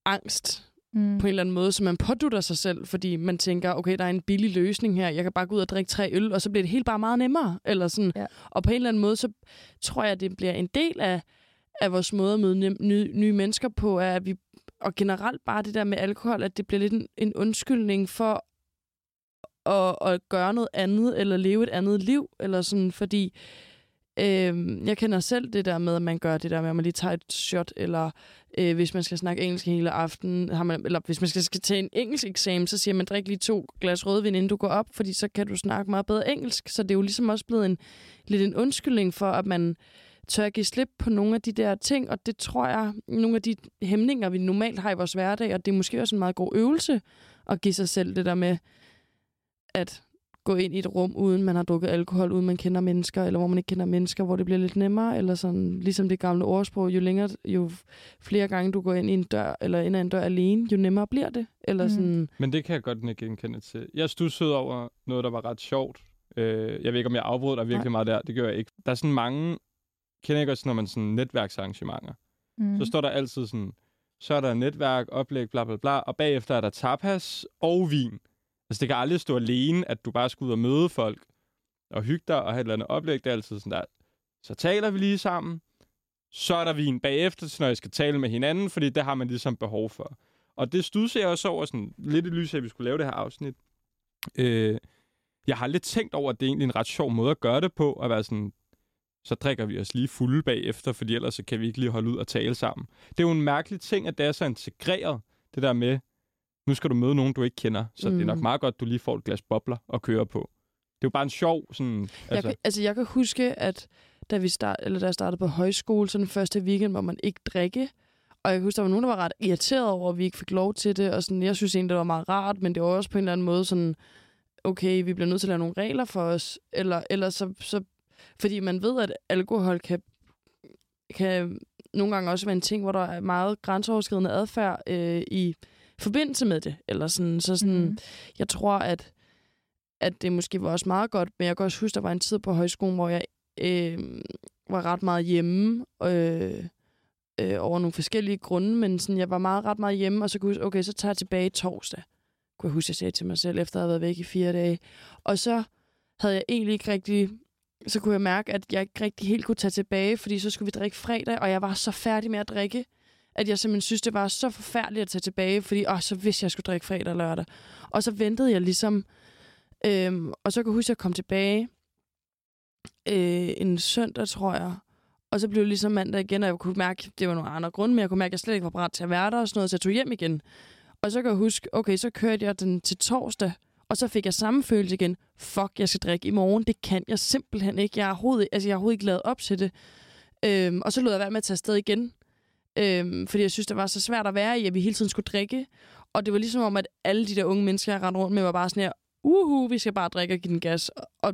angst Mm. på en eller anden måde, så man pådutter sig selv, fordi man tænker, okay, der er en billig løsning her, jeg kan bare gå ud og drikke tre øl, og så bliver det helt bare meget nemmere. Eller sådan. Ja. Og på en eller anden måde, så tror jeg, det bliver en del af, af vores måde at møde nye, nye, nye mennesker på, er, at vi, og generelt bare det der med alkohol, at det bliver lidt en, en undskyldning for at, at gøre noget andet, eller leve et andet liv, eller sådan, fordi øh, jeg kender selv det der med, at man gør det der med, at man lige tager et shot, eller øh, hvis man skal snakke engelsk hele aften, har man, eller hvis man skal, skal tage en engelsk eksamen, så siger man, drik lige to glas rødvin, inden du går op, fordi så kan du snakke meget bedre engelsk. Så det er jo ligesom også blevet en, lidt en undskyldning for, at man tør give slip på nogle af de der ting, og det tror jeg, nogle af de hæmninger, vi normalt har i vores hverdag, og det er måske også en meget god øvelse at give sig selv det der med, at gå ind i et rum, uden man har drukket alkohol, uden man kender mennesker, eller hvor man ikke kender mennesker, hvor det bliver lidt nemmere, eller sådan, ligesom det gamle ordsprog, jo længere, jo flere gange du går ind i en dør, eller ind ad en dør alene, jo nemmere bliver det. Eller Mm. sådan, Men det kan jeg godt ikke genkende til. Jeg stussede over noget, der var ret sjovt. Øh, jeg ved ikke, om jeg afbrød dig virkelig meget der. Det gør jeg ikke. Der er sådan mange... Kender ikke også, når man sådan netværksarrangementer? Mm. Så står der altid sådan... Så er der netværk, oplæg, bla bla bla. Og bagefter er der tapas og vin. Altså, det kan aldrig stå alene, at du bare skal ud og møde folk og hygge dig og have et eller andet oplæg. Det er altid sådan der. Så taler vi lige sammen. Så er der vin bagefter, når jeg skal tale med hinanden, fordi det har man ligesom behov for. Og det studser jeg også over sådan lidt i lys af, at vi skulle lave det her afsnit. Øh, jeg har lidt tænkt over, at det er egentlig en ret sjov måde at gøre det på, at være sådan, så drikker vi os lige fulde bagefter, fordi ellers så kan vi ikke lige holde ud og tale sammen. Det er jo en mærkelig ting, at det er så integreret, det der med, nu skal du møde nogen, du ikke kender, så mm. det er nok Mm. meget godt, du lige får et glas bobler og kører på. Det er jo bare en sjov sådan... Altså. Jeg, Altså, kan, altså, jeg kan huske, at da, vi start, eller da jeg startede på højskole, så den første weekend, hvor man ikke drikke, og jeg kan huske, der var nogen, der var ret irriteret over, at vi ikke fik lov til det, og sådan, jeg synes egentlig, det var meget rart, men det var også på en eller anden måde sådan, okay, vi bliver nødt til at lave nogle regler for os, eller, eller så, så, fordi man ved, at alkohol kan, kan nogle gange også være en ting, hvor der er meget grænseoverskridende adfærd øh, i forbindelse med det, eller sådan, så sådan, Mm. jeg tror, at, at det måske var også meget godt, men jeg kan også huske, der var en tid på højskolen, hvor jeg øh, var ret meget hjemme øh, øh, over nogle forskellige grunde, men sådan, jeg var meget ret meget hjemme, og så kunne jeg huske, okay, så tager jeg tilbage torsdag. Kunne jeg huske, jeg sagde til mig selv, efter at have været væk i fire dage. Og så havde jeg egentlig ikke rigtig... Så kunne jeg mærke, at jeg ikke rigtig helt kunne tage tilbage, fordi så skulle vi drikke fredag, og jeg var så færdig med at drikke, at jeg simpelthen synes, det var så forfærdeligt at tage tilbage, fordi åh, så hvis jeg skulle drikke fredag og lørdag. Og så ventede jeg ligesom, øhm, og så kan jeg huske, at jeg kom tilbage øh, en søndag, tror jeg, og så blev det ligesom mandag igen, og jeg kunne mærke, det var nogle andre grunde, men jeg kunne mærke, at jeg slet ikke var parat til at være der og sådan noget, så jeg tog hjem igen. Og så kan jeg huske, okay, så kørte jeg den til torsdag, og så fik jeg samme følelse igen. Fuck, jeg skal drikke i morgen. Det kan jeg simpelthen ikke. Jeg er overhovedet, altså, jeg er overhovedet ikke lavet op til det. Øhm, og så lod jeg være med at tage afsted igen. Øhm, fordi jeg synes, det var så svært at være i, at vi hele tiden skulle drikke. Og det var ligesom om, at alle de der unge mennesker, jeg rendte rundt med, var bare sådan her, uhu, vi skal bare drikke og give den gas. Og,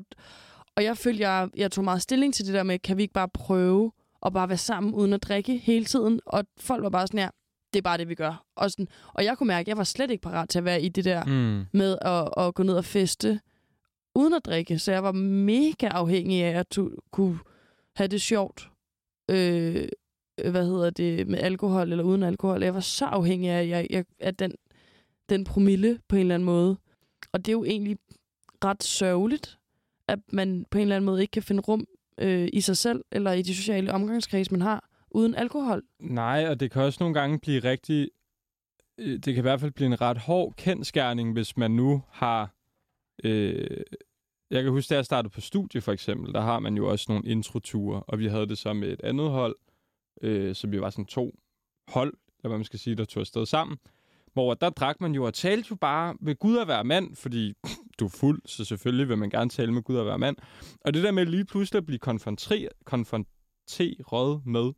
og jeg følte, jeg, jeg tog meget stilling til det der med, kan vi ikke bare prøve at bare være sammen uden at drikke hele tiden? Og folk var bare sådan her, det er bare det, vi gør. Og, sådan, og jeg kunne mærke, at jeg var slet ikke parat til at være i det der mm. med at, at gå ned og feste uden at drikke. Så jeg var mega afhængig af at tu, kunne have det sjovt. Øh, hvad hedder det, med alkohol eller uden alkohol. Jeg var så afhængig af, jeg, jeg, af den, den promille på en eller anden måde. Og det er jo egentlig ret sørgeligt, at man på en eller anden måde ikke kan finde rum øh, i sig selv eller i de sociale omgangskreds, man har, uden alkohol. Nej, og det kan også nogle gange blive rigtig... Øh, det kan i hvert fald blive en ret hård kendskærning, hvis man nu har... Øh, jeg kan huske, da jeg startede på studie for eksempel, der har man jo også nogle introture, og vi havde det så med et andet hold, øh, så vi var sådan to hold, eller hvad man skal sige, der tog afsted sammen, hvor der drak man jo og talte jo bare med Gud at være mand, fordi du er fuld, så selvfølgelig vil man gerne tale med Gud at være mand. Og det der med lige pludselig at blive konfronteret, konfronteret med,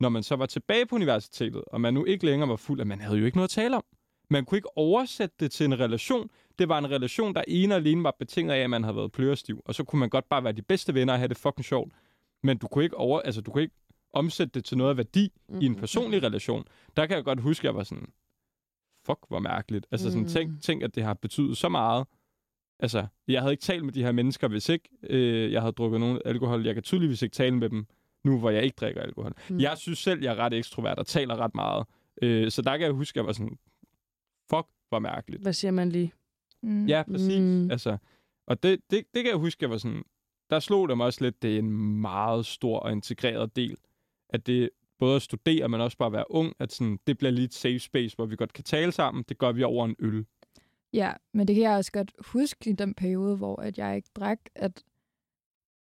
når man så var tilbage på universitetet, og man nu ikke længere var fuld, at man havde jo ikke noget at tale om. Man kunne ikke oversætte det til en relation. Det var en relation, der ene og alene var betinget af, at man havde været plørestiv. Og så kunne man godt bare være de bedste venner og have det fucking sjovt. Men du kunne ikke, over, altså, du kunne ikke omsætte det til noget af værdi mm-hmm. i en personlig relation. Der kan jeg godt huske, at jeg var sådan, fuck, hvor mærkeligt. Altså sådan, Mm. tænk, tænk, at det har betydet så meget. Altså, jeg havde ikke talt med de her mennesker, hvis ikke øh, jeg havde drukket nogen alkohol. Jeg kan tydeligvis ikke tale med dem, nu hvor jeg ikke drikker alkohol. Mm. Jeg synes selv, jeg er ret ekstrovert og taler ret meget. Øh, så der kan jeg huske, at jeg var sådan, fuck, hvor mærkeligt. Hvad siger man lige? Mm. Ja, præcis. Mm. Mm. Altså, og det, det, det kan jeg huske, jeg var sådan, der slog det mig også lidt, det er en meget stor og integreret del, at det både at studere, men også bare at være ung, at sådan, det bliver lige et safe space, hvor vi godt kan tale sammen. Det gør vi over en øl. Ja, men det kan jeg også godt huske i den periode, hvor at jeg ikke drak, at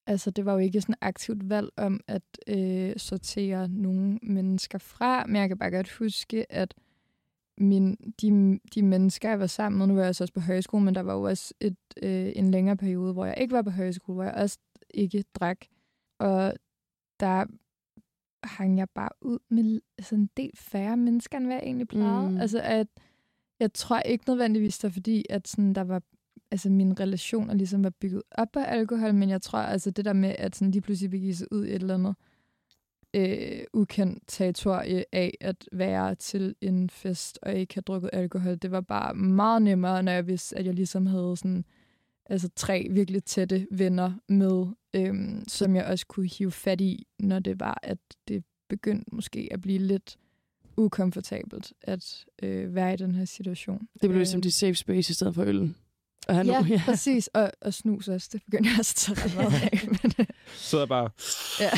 altså, det var jo ikke sådan et aktivt valg om at øh, sortere nogle mennesker fra, men jeg kan bare godt huske, at min, de, de mennesker, jeg var sammen med, nu var jeg så også på højskole, men der var jo også et, øh, en længere periode, hvor jeg ikke var på højskole, hvor jeg også ikke drak. Og der hang jeg bare ud med sådan en del færre mennesker, end hvad jeg egentlig plejede. Mm. Altså, at jeg tror ikke nødvendigvis, det er fordi, at sådan, der var altså mine relationer ligesom var bygget op af alkohol, men jeg tror altså det der med, at sådan lige pludselig begive sig ud i et eller andet øh, ukendt territorie af at være til en fest og ikke have drukket alkohol, det var bare meget nemmere, når jeg vidste, at jeg ligesom havde sådan altså tre virkelig tætte venner med, øhm, som jeg også kunne hive fat i, når det var, at det begyndte måske at blive lidt ukomfortabelt at øh, være i den her situation. Det blev Øh, ligesom dit safe space i stedet for øllen. Og han, Ja, ja, præcis. Og, og snus også. Det begyndte jeg også at tage ret meget af. Men, øh, Sidder bare, ja.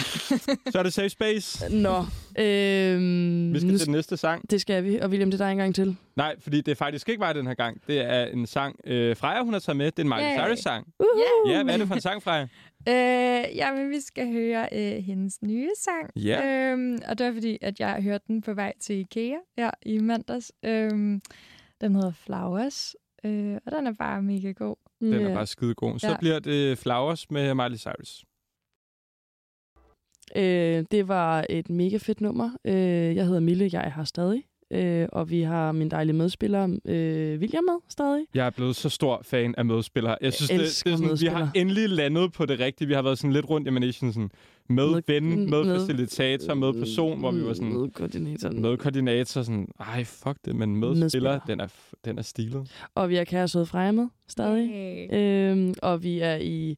så er det safe space. Nå, øhm, Vi skal nu, til den næste sang. det skal vi. Og William, det er dig en gang til. Nej, fordi det er faktisk ikke mig den her gang. Det er en sang, øh, Freja hun har taget med. Det er en Miley. Cyrus-sang. Yeah. Ja, hvad er det for en sang, Freja? Øh, jamen, vi skal høre øh, hendes nye sang. Ja. Øhm, og det var fordi, at jeg hørte den på vej til IKEA her i mandags. Øhm, den hedder Flowers, øh, og den er bare mega god. Den er bare skide god. Så Ja. bliver det Flowers med Miley Cyrus. Øh, det var et mega fedt nummer. Øh, jeg hedder Mille, jeg er her stadig. Øh, og vi har min dejlige medspiller, øh, William, med stadig. Jeg er blevet så stor fan af medspillere. Jeg synes, Jeg det, det er sådan, vi har endelig landet på det rigtige. Vi har været sådan lidt rundt i managen, sådan med, Med- ven, med, med- facilitator, med person, hvor vi var sådan Med koordinatoren. med koordinator, sådan, ej, fuck det, men medspiller, Medspiller. den er, den er stilet. Og vi har kære søde Freja med stadig. Yay. Øhm, og vi er i,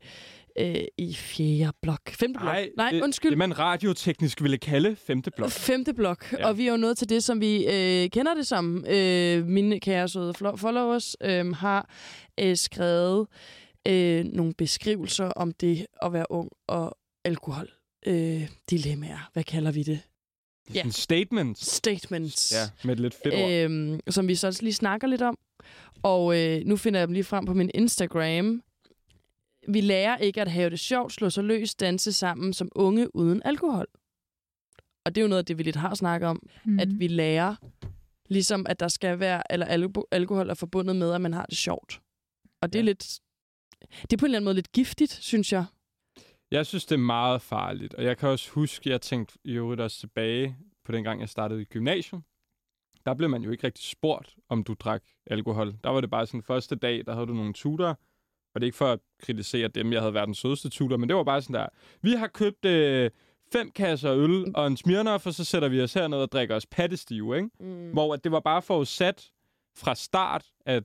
øh, i fjerde blok. Femte blok. Ej, Nej, det, undskyld. Det, man radioteknisk ville kalde femte blok. Femte blok. Ja. Ja. Og vi er jo nået til det, som vi øh, kender det som. Øh, mine kære søde followers øh, har øh, skrevet øh, nogle beskrivelser om det at være ung og alkohol. Øh, dilemmaer. Hvad kalder vi det? Ja. Sådan statements. Statements. Ja, med et lidt fedt ord. øhm, som vi så også lige snakker lidt om. Og øh, nu finder jeg dem lige frem på min Instagram. Vi lærer ikke at have det sjovt, slå sig løs, danse sammen som unge uden alkohol. Og det er jo noget af det, vi lidt har snakket om, mm. at vi lærer, ligesom at der skal være, eller alko- alkohol er forbundet med, at man har det sjovt. Og det er Ja. lidt, det er på en eller anden måde lidt giftigt, synes jeg. Jeg synes, det er meget farligt. Og jeg kan også huske, jeg tænkte i øvrigt også tilbage på den gang, jeg startede i gymnasiet. Der blev man jo ikke rigtig spurgt, om du drak alkohol. Der var det bare sådan første dag, der havde du nogle tutor. Og det er ikke for at kritisere dem, jeg havde været den sødeste tutor, men det var bare sådan der, vi har købt øh, fem kasser øl og en Smirnoff, og så sætter vi os herned og drikker os pattestive, ikke? Mm. Hvor at det var bare forudsat fra start, at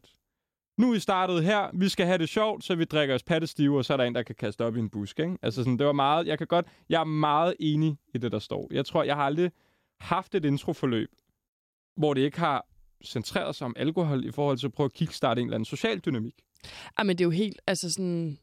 nu er I startet her, vi skal have det sjovt, så vi drikker os pattestive, og så er der en, der kan kaste op i en busk. Ikke? Altså sådan, det var meget, jeg kan godt, jeg er meget enig i det, der står. Jeg tror, jeg har aldrig haft et introforløb, hvor det ikke har centreret sig om alkohol i forhold til at prøve at kickstarte en eller anden social dynamik. Ej, men det er jo helt, altså sådan,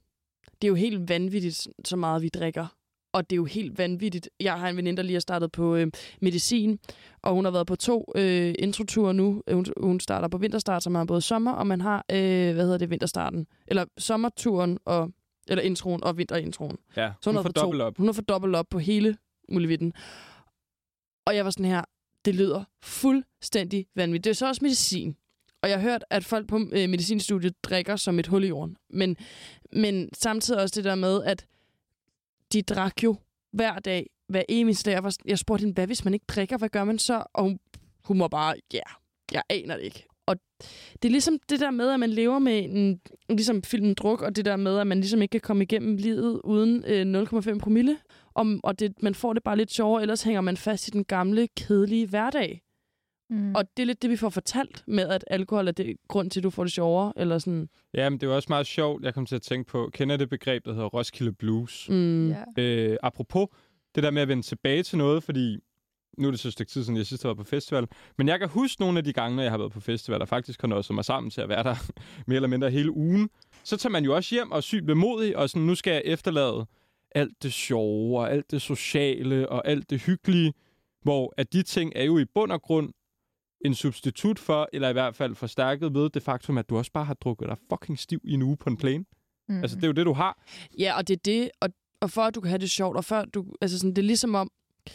det er jo helt vanvittigt, så meget vi drikker. Og det er jo helt vanvittigt. Jeg har en veninde, der lige har startet på øh, medicin, og hun har været på to øh, introture nu. Hun, hun starter på vinterstart, som har både sommer, og man har, øh, hvad hedder det, vinterstarten. Eller sommerturen, og, eller introen, og vinterintroen. Ja, Så hun, hun har får fået dobbelt op. Hun har fået dobbelt op på hele muligheden. Og jeg var sådan her, det lyder fuldstændig vanvittigt. Det er så også medicin. Og jeg har hørt, at folk på øh, medicinstudiet drikker som et hul i jorden. Men, men samtidig også det der med, at de drak jo hver dag, hver eneste dag. Jeg, var, jeg spurgte hende, hvad hvis man ikke drikker, hvad gør man så? Og hun, hun var bare, ja, jeg aner det ikke. Og det er ligesom det der med, at man lever med en, ligesom filmen Druk, og det der med, at man ligesom ikke kan komme igennem livet uden øh, 0,5 promille. Om, og det, man får det bare lidt sjovere, ellers hænger man fast i den gamle, kedelige hverdag. Mm. Og det er lidt det, vi får fortalt med, at alkohol er det grund til, at du får det sjovere. Eller sådan. Ja, men det var også meget sjovt, jeg kom til at tænke på, kender det begreb, der hedder Roskilde Blues? Mm. ja. Øh, apropos det der med at vende tilbage til noget, fordi nu er det så et stykke tid siden, jeg sidst været på festival, men jeg kan huske nogle af de gange, når jeg har været på festival, der faktisk har nået mig sammen til at være der mere eller mindre hele ugen. Så tager man jo også hjem og er sygt bemodig, og sådan, nu skal jeg efterlade alt det sjove, og alt det sociale, og alt det hyggelige, hvor at de ting er jo i bund og grund en substitut for, eller i hvert fald forstærket ved det faktum, at du også bare har drukket dig fucking stiv i en uge på en plane. Mm. Altså, det er jo det, du har. Ja, og det er det, og, og for at du kan have det sjovt, og før du, altså sådan, det er ligesom om, det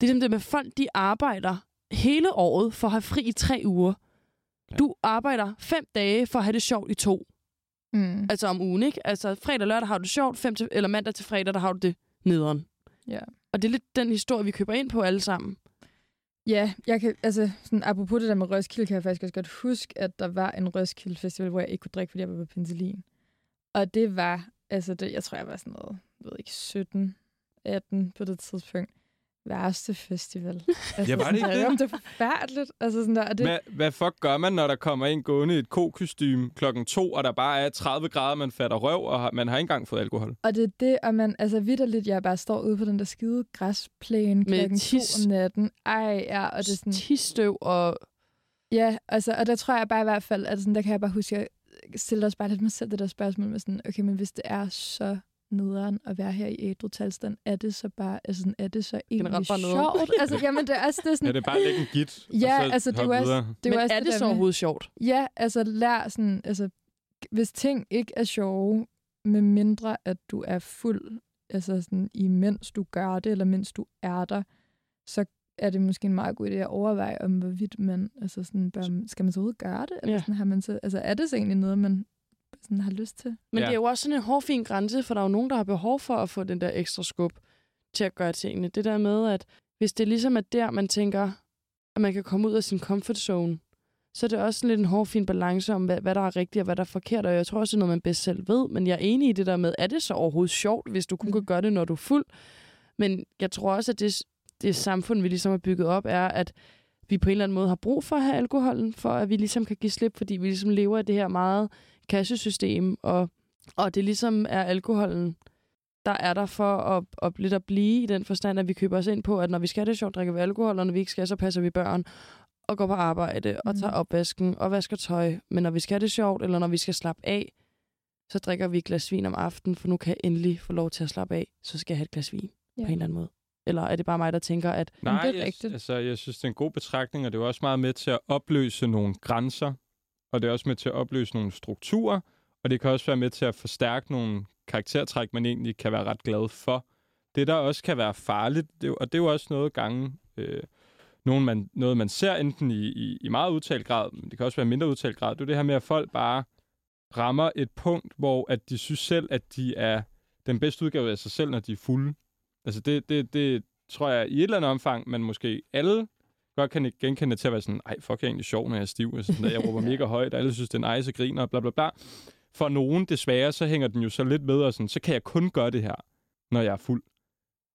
er ligesom det med folk, de arbejder hele året for at have fri i tre uger. Ja. Du arbejder fem dage for at have det sjovt i to. Mm. Altså om ugen, ikke? Altså fredag og lørdag har du det sjovt, fem til, eller mandag til fredag, der har du det nederen. Ja. Og det er lidt den historie, vi køber ind på alle sammen. Ja, jeg kan, altså, sådan, apropos det der med Roskilde, kan jeg faktisk også godt huske, at der var en Roskilde Festival, hvor jeg ikke kunne drikke, fordi jeg var på penicillin. Og det var, altså, det, jeg tror, jeg var sådan noget, jeg ved ikke, 17, 18 på det tidspunkt. Værste festival. Altså, Ja, var det ikke sådan, det? Jamen, det var forfærdeligt. Altså, sådan der, og det, Hvad, hvad fuck gør man, når der kommer en gående i et kokostyme klokken to, og der bare er 30 grader, man fatter røv, og har- man har ikke engang fået alkohol? Og det er det, og man, altså vidderligt, jeg bare står ude på den der skide græsplæne klokken to tis- om natten. Ej, ja, og det er sådan, Tistøv og... ja, altså, og der tror jeg bare i hvert fald, at sådan, der kan jeg bare huske, at jeg stillede også bare lidt mig selv det der spørgsmål med sådan, okay, men hvis det er så nederen at være her i ædru tilstand, er det så bare, altså sådan, er det så egentlig Generelt bare nederen. sjovt? altså, jamen, det er også det er sådan, Ja, det er bare at lægge en git, Ja, og så altså, det er også- videre. det Men er, også er det der så med- overhovedet sjovt? Ja, altså lær sådan, altså, hvis ting ikke er sjove, med mindre at du er fuld, altså sådan, imens du gør det, eller mens du er der, så er det måske en meget god idé at overveje, om hvorvidt man, altså sådan, bør, skal man så ud og gøre det? Eller Ja. sådan, har man så, altså er det så egentlig noget, man sådan har lyst til? Men Ja. det er jo også sådan en hårfin grænse, for der er jo nogen, der har behov for at få den der ekstra skub til at gøre tingene. Det der med, at hvis det ligesom er der, man tænker, at man kan komme ud af sin comfort zone, så er det også sådan lidt en hårfin balance om, hvad, hvad der er rigtigt og hvad der er forkert. Og jeg tror også, det er noget, man bedst selv ved. Men jeg er enig i det der med, er det så overhovedet sjovt, hvis du kun Mm. kan gøre det, når du er fuld? Men jeg tror også, at det, det samfund, vi ligesom har bygget op, er, at vi på en eller anden måde har brug for at have alkoholen, for at vi ligesom kan give slip, fordi vi ligesom lever i det her meget kassesystem, og, og det ligesom er alkoholen, der er der for at, at lidt at blive i den forstand, at vi køber os ind på, at når vi skal det sjovt, drikker vi alkohol, og når vi ikke skal, så passer vi børn og går på arbejde og Mhm. tager opvasken og vasker tøj. Men når vi skal det sjovt, eller når vi skal slappe af, så drikker vi et glas vin om aftenen, for nu kan jeg endelig få lov til at slappe af, så skal jeg have et glas vin ja. På en eller anden måde. Eller er det bare mig, der tænker, at Nej, det er jeg, rigtigt. altså, jeg synes, det er en god betragtning, og det er også meget med til at opløse nogle grænser, og det er også med til at opløse nogle strukturer, og det kan også være med til at forstærke nogle karaktertræk, man egentlig kan være ret glad for. Det, der også kan være farligt, det, og det er jo også noget gange, øh, nogen man, noget man ser enten i, i, i meget udtalt grad, men det kan også være i mindre udtalt grad, det er det her med, at folk bare rammer et punkt, hvor at de synes selv, at de er den bedste udgave af sig selv, når de er fulde. Altså det, det, det tror jeg i et eller andet omfang, man måske alle godt kan genkende til at være sådan, ej, fuck, jeg er egentlig sjov, når jeg er stiv. Altså, sådan, der, jeg råber mega højt, og alle synes, det er nice og griner, og bla bla bla. For nogen, desværre, så hænger den jo så lidt med, og sådan, så kan jeg kun gøre det her, når jeg er fuld.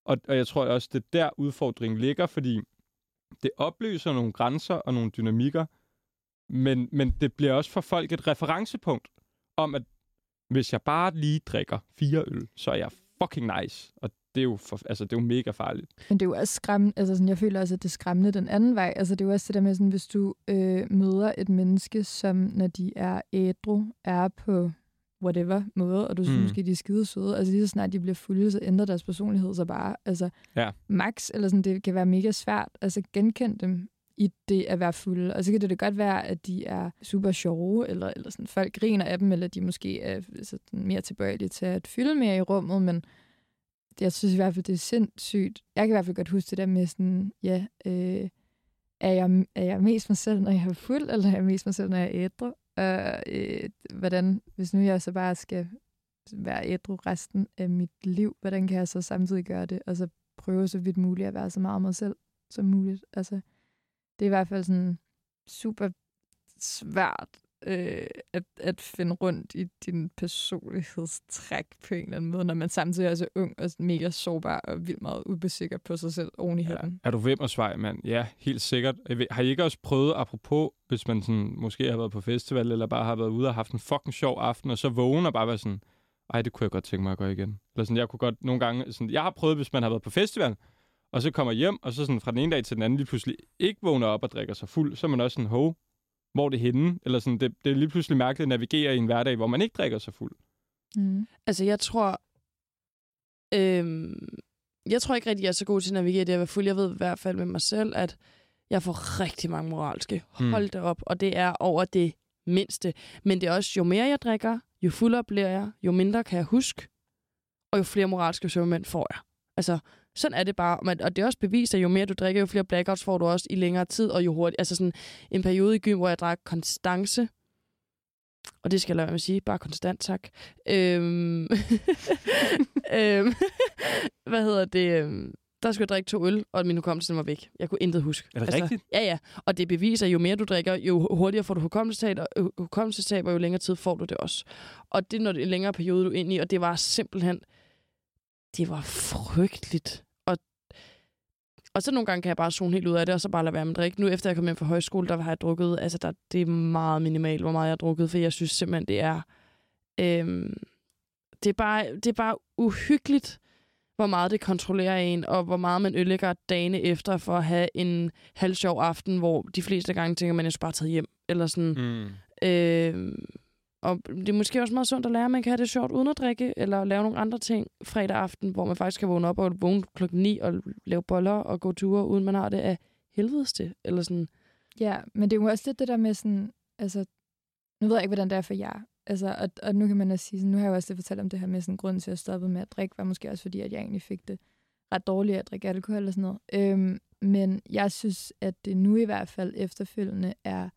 Og, og jeg tror også, det er der udfordringen ligger, fordi det opløser nogle grænser og nogle dynamikker, men, men det bliver også for folk et referencepunkt om, at hvis jeg bare lige drikker fire øl, så er jeg fucking nice. Og det er jo, for, altså, det er jo mega farligt. Men det er jo også skræmmende, altså sådan, jeg føler også, at det er skræmmende den anden vej. Altså det er jo også det der med, sådan, hvis du øh, møder et menneske, som når de er ædru, er på whatever måde, og du synes Mm. måske, de er skide søde. Altså lige så snart de bliver fulde, så ændrer deres personlighed sig bare. Altså Ja. max, eller sådan, det kan være mega svært. Altså genkende dem i det at være fulde. Og så kan det da godt være, at de er super sjove, eller, eller sådan, folk griner af dem, eller de måske er altså, sådan mere tilbøjelige til at fylde mere i rummet, men jeg synes i hvert fald, det er sindssygt. Jeg kan i hvert fald godt huske det der med sådan, ja, øh, er, jeg, er jeg mest mig selv, når jeg er fuld, eller er jeg mest mig selv, når jeg er ædru? Og øh, hvordan, hvis nu jeg så bare skal være ædru resten af mit liv, hvordan kan jeg så samtidig gøre det, og så prøve så vidt muligt at være så meget mig selv som muligt. Altså, det er i hvert fald sådan super svært øh, at, at finde rundt i din personlighedstræk på en eller anden måde, når man samtidig er så ung og mega sårbar og vildt meget ubesikker på sig selv oven i Ja. Er du Vimmersvej, mand? Ja, helt sikkert. Ved- Har I ikke også prøvet, apropos, hvis man sådan, måske har været på festival, eller bare har været ude og haft en fucking sjov aften, og så vågen og bare være sådan, ej, det kunne jeg godt tænke mig at gøre igen. Eller sådan, jeg kunne godt nogle gange, sådan, jeg har prøvet, hvis man har været på festival, og så kommer hjem, og så sådan fra den ene dag til den anden lige pludselig ikke vågner op og drikker sig fuld, så er man også sådan, hov, hvor er det henne? Eller sådan, det, det er lige pludselig mærkeligt at navigere i en hverdag, hvor man ikke drikker sig fuld. Mm. Altså, jeg tror... Øhm, jeg tror ikke rigtig, jeg er så god til at navigere det at være fuld. Jeg ved i hvert fald med mig selv, at jeg får rigtig mange moralske. Mm. Hold det op. Og det er over det mindste. Men det er også, jo mere jeg drikker, jo fuldere bliver jeg, jo mindre kan jeg huske, og jo flere moralske søvnmænd får jeg. Altså, sådan er det bare. Og det er også bevist, at jo mere du drikker, jo flere blackouts får du også i længere tid, og jo hurtigt. Altså sådan en periode i gym, hvor jeg drak konstance, og det skal jeg lade være med at sige, bare konstant, tak. Øhm, øhm, hvad hedder det? øhm, der skulle jeg drikke to øl, og min hukommelse var væk. Jeg kunne intet huske. Er det rigtigt? Ja, ja. Og det beviser, jo mere du drikker, jo hurtigere får du hukommelsestab, og øh, hukommelsestab, og jo længere tid får du det også. Og det er når det er en længere periode, du er inde i, og det var simpelthen, det var frygteligt. Og, og så nogle gange kan jeg bare zone helt ud af det, og så bare lade være med at drikke. Nu efter jeg kom hjem fra højskole, der har jeg drukket, altså der, det er meget minimalt, hvor meget jeg har drukket, for jeg synes simpelthen, det er, øhm, det er bare, det er bare uhyggeligt, hvor meget det kontrollerer en, og hvor meget man ødelægger dagene efter for at have en halvsjov aften, hvor de fleste gange tænker man, at jeg skal bare tage hjem. Eller sådan. Mm. Øh, og det er måske også meget sundt at lære, at man kan have det sjovt uden at drikke, eller lave nogle andre ting fredag aften, hvor man faktisk kan vågne op og vågne klokken 9 og lave boller og gå ture, uden man har det af helvedes til. Eller sådan. Ja, men det er jo også lidt det der med sådan, altså, nu ved jeg ikke, hvordan det er for jer, altså, og, og nu kan man også sige, sådan, nu har jeg jo også fortalt om det her med sådan, grunden til at stoppe med at drikke, var måske også fordi, at jeg egentlig fik det ret dårligt at drikke alkohol og sådan noget. Øhm, men jeg synes, at det nu i hvert fald efterfølgende er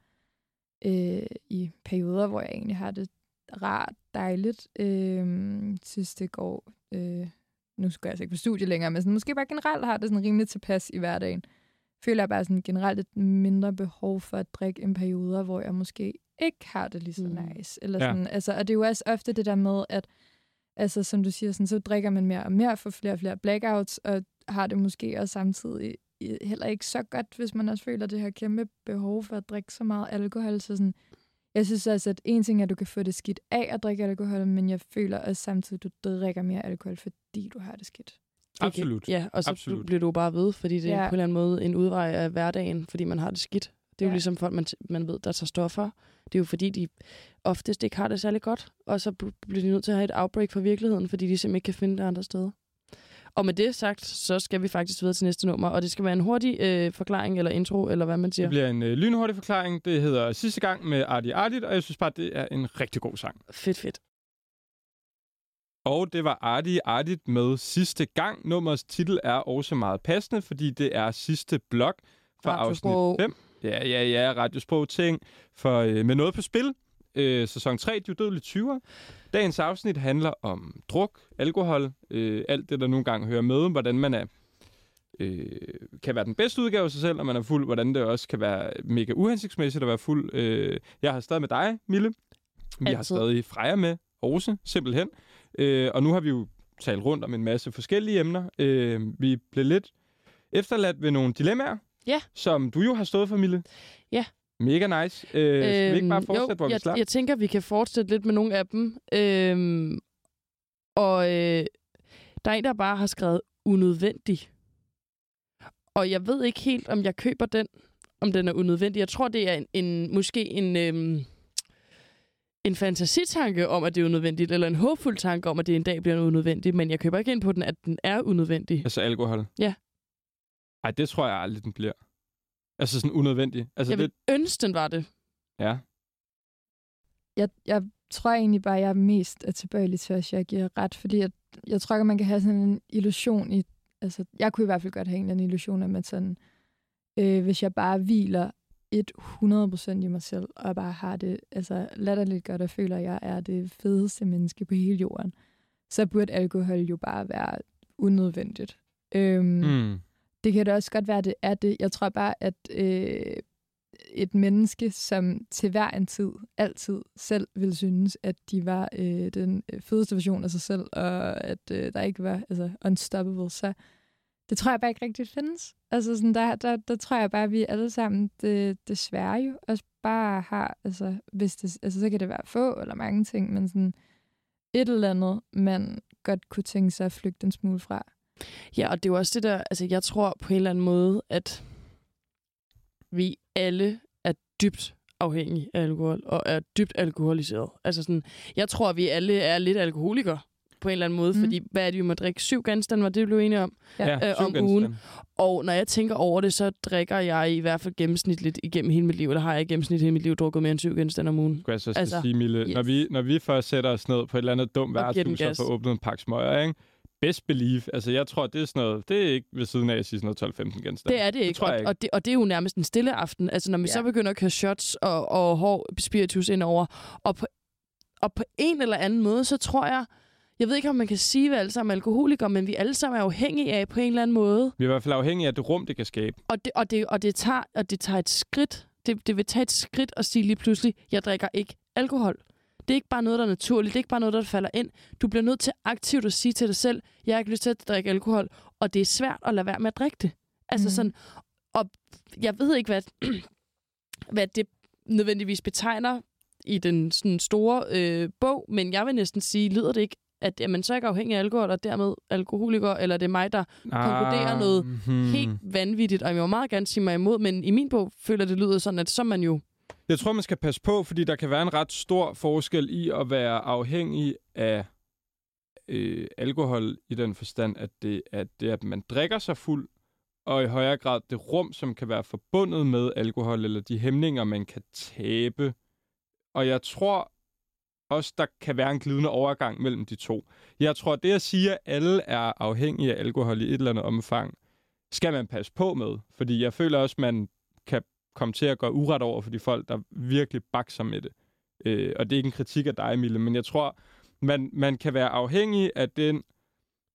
øh, i perioder, hvor jeg egentlig har det rart, dejligt. Øh, synes, det går... Øh, nu skal jeg altså ikke på studie længere, men sådan, måske bare generelt har det sådan rimelig tilpas i hverdagen. Føler jeg bare sådan generelt et mindre behov for at drikke en perioder, hvor jeg måske ikke har det lige så Mm. nice. Eller Ja. sådan, altså, og det er jo også ofte det der med, at altså, som du siger, sådan, så drikker man mere og mere, for flere og flere blackouts, og har det måske også samtidig heller ikke så godt, hvis man også føler det her kæmpe behov for at drikke så meget alkohol. Så sådan, jeg synes altså, at en ting er, at du kan få det skidt af at drikke alkohol, men jeg føler også samtidig, at du drikker mere alkohol, fordi du har det skidt. Absolut. Ja, og så Absolut. Bliver du bare ved, fordi det er Ja. på en eller anden måde en udvej af hverdagen, fordi man har det skidt. Det er jo Ja. ligesom folk, man, man ved, der tager stoffer. Det er jo fordi, de oftest ikke har det særlig godt, og så bl- bliver de nødt til at have et outbreak fra virkeligheden, fordi de simpelthen ikke kan finde det andre steder. Og med det sagt, så skal vi faktisk videre til næste nummer, og det skal være en hurtig øh, forklaring eller intro, eller hvad man siger. Det bliver en øh, lynhurtig forklaring. Det hedder Sidste gang med Artie Artit, og jeg synes bare, det er en rigtig god sang. Fedt, fedt. Og det var Artie Artit med Sidste gang. Nummers titel er også meget passende, fordi det er sidste blok for Radiosprog. afsnit 5. Ja, ja, ja, radiosprog ting. For øh, med noget på spil. Øh, sæson 3, De Udødelige 20'er. Dagens afsnit handler om druk, alkohol, øh, alt det, der nogle gange hører med, hvordan man er øh, kan være den bedste udgave af sig selv, når man er fuld, hvordan det også kan være mega uhensigtsmæssigt at være fuld. Øh, jeg har stadig med dig, Mille. Vi har Altid. stadig Freja med, Ose, simpelthen. Øh, og nu har vi jo talt rundt om en masse forskellige emner. Øh, vi blev lidt efterladt ved nogle dilemmaer, Ja. som du jo har stået for, Mille. Ja. Mega nice. Øh, skal vi ikke bare Øhm, fortsætte, jo, hvor vi jeg, slap? jeg tænker, vi kan fortsætte lidt med nogle af dem. Øhm, og øh, der er en, der bare har skrevet unødvendig. Og jeg ved ikke helt, om jeg køber den, om den er unødvendig. Jeg tror, det er en, en måske en, øhm, en fantasitanke om, at det er unødvendigt, eller en håbfuld tanke om, at det en dag bliver unødvendigt, men jeg køber ikke ind på den, at den er unødvendig. Altså alkohol? Ja. Ej, det tror jeg aldrig, den bliver. Altså sådan unødvendig. Altså Jeg det, vil ønske, den var det. ja. Jeg, jeg tror egentlig bare, jeg er mest er tilbøjelig til, at jeg giver ret, fordi jeg, jeg tror ikke, at man kan have sådan en illusion i... Altså, jeg kunne i hvert fald godt have en eller anden illusion om, at sådan, øh, hvis jeg bare hviler 100% i mig selv, og bare har det altså, latterligt godt, og føler, at jeg er det fedeste menneske på hele jorden, så burde alkohol jo bare være unødvendigt. Øhm, Mm det kan det også godt være, at det er det. Jeg tror bare, at øh, et menneske, som til hver en tid, altid selv vil synes, at de var øh, den øh, fedeste version af sig selv, og at øh, der ikke var altså, unstoppable, så det tror jeg bare ikke rigtigt findes. Altså, sådan, der, der, der tror jeg bare, at vi alle sammen det, desværre jo også bare har, altså, hvis det, altså, så kan det være få eller mange ting, men sådan et eller andet, man godt kunne tænke sig at flygte en smule fra. Ja, og det er jo også det der, altså jeg tror på en eller anden måde, at vi alle er dybt afhængige af alkohol, og er dybt alkoholiseret. Altså sådan, jeg tror, at vi alle er lidt alkoholikere på en eller anden måde, Mm. fordi hvad er det, vi må drikke? Syv genstande, var det, vi blev enige om. Ja. øh, om genstande. ugen. Og når jeg tænker over det, så drikker jeg i hvert fald gennemsnitligt igennem hele mit liv, eller har jeg i gennemsnit hele mit liv drukket mere end syv genstande om ugen. Skulle jeg så Altså, sige, Mille, yes. når, vi, når vi først sætter os ned på et eller andet dumt værtshus og får åbnet en pakke smøger, ikke? Best believe. Altså, jeg tror, det er sådan noget, det er ikke ved siden af at sige sådan noget 12-15 genstande. Det er det ikke. tror jeg og, ikke. Og, det, og det er jo nærmest en stille aften. Altså, når vi ja. så begynder at køre shots og, og hård spiritus indover, og på, og på en eller anden måde, så tror jeg, jeg ved ikke, om man kan sige, at vi alle sammen er alkoholikere, men vi alle sammen er afhængige af på en eller anden måde. Vi er i hvert fald afhængige af det rum, det kan skabe. Og det, og det, og det, tager, og det tager et skridt. Det, det vil tage et skridt at sige lige pludselig, jeg drikker ikke alkohol. Det er ikke bare noget, der er naturligt. Det er ikke bare noget, der falder ind. Du bliver nødt til aktivt at sige til dig selv, jeg har ikke lyst til at drikke alkohol. Og det er svært at lade være med at drikke det. Altså Mm. sådan, og jeg ved ikke, hvad, hvad det nødvendigvis betegner i den sådan store øh, bog, men jeg vil næsten sige, lyder det ikke, at er man så ikke er afhængig af alkohol, og dermed alkoholiker, eller det er mig, der konkluderer noget hmm. helt vanvittigt, og jeg vil meget gerne sige mig imod, men i min bog føler det lyder sådan, at så er man jo... Jeg tror, man skal passe på, fordi der kan være en ret stor forskel i at være afhængig af øh, alkohol i den forstand, at det, at det er, at man drikker sig fuld, og i højere grad det rum, som kan være forbundet med alkohol, eller de hæmninger, man kan tabe. Og jeg tror også, der kan være en glidende overgang mellem de to. Jeg tror, det at sige, at alle er afhængige af alkohol i et eller andet omfang, skal man passe på med. Fordi jeg føler også, man kan komme til at gå uret over for de folk, der virkelig bakser med det. Øh, og det er ikke en kritik af dig, Mille, men jeg tror, man, man kan være afhængig af den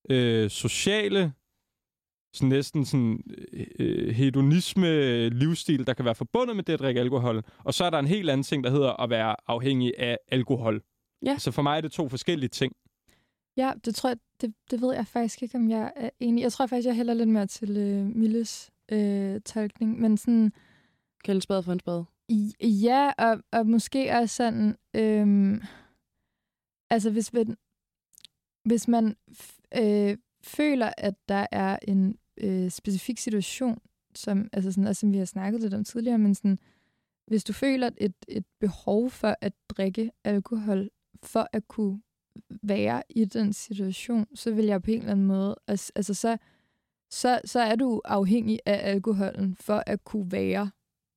øh, sociale, sådan næsten sådan øh, hedonisme livsstil, der kan være forbundet med det at drikke alkohol. Og så er der en helt anden ting, der hedder at være afhængig af alkohol. Ja. Så for mig er det to forskellige ting. Ja, det tror jeg, det, det ved jeg faktisk ikke, om jeg er enig. Jeg tror faktisk, jeg hælder lidt mere til øh, Milles øh, tolkning, men sådan, Kalde en spade for en spade. ja, og, og måske også sådan, øhm, altså hvis man, hvis man øh, føler, at der er en øh, specifik situation, som, altså sådan, altså, som vi har snakket lidt om tidligere, men sådan, hvis du føler et, et behov for at drikke alkohol, for at kunne være i den situation, så vil jeg på en eller anden måde, altså, altså så, så, så er du afhængig af alkoholen for at kunne være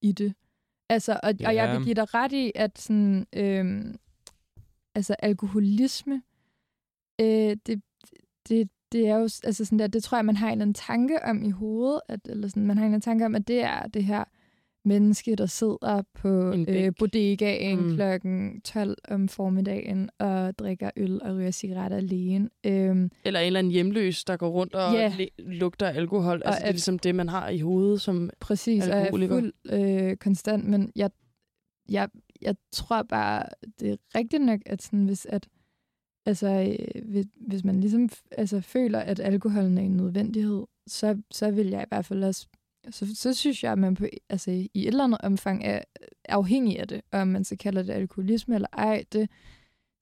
i det. Altså, og, ja. og jeg vil give dig ret i, at sådan, øhm, altså alkoholisme, øh, det, det, det er jo, altså sådan der, det tror jeg, man har en eller anden tanke om i hovedet, at, eller sådan, man har en eller anden tanke om, at det er det her menneske, der sidder på øh, bodegaen Mm. klokken 12 om formiddagen og drikker øl og ryger cigaretter alene. Øhm, Eller en eller anden hjemløs, der går rundt og le- lugter alkohol. Altså, det er ligesom det, man har i hovedet som... præcis, og er fuld øh, konstant, men jeg, jeg, jeg tror bare, det er rigtigt nok, at sådan, hvis, at, altså, øh, hvis, hvis man ligesom altså, føler, at alkoholen er en nødvendighed, så, så vil jeg i hvert fald også, så, så synes jeg, at man på, altså, i et eller andet omfang er afhængig af det, og om man så kalder det alkoholisme eller ej, det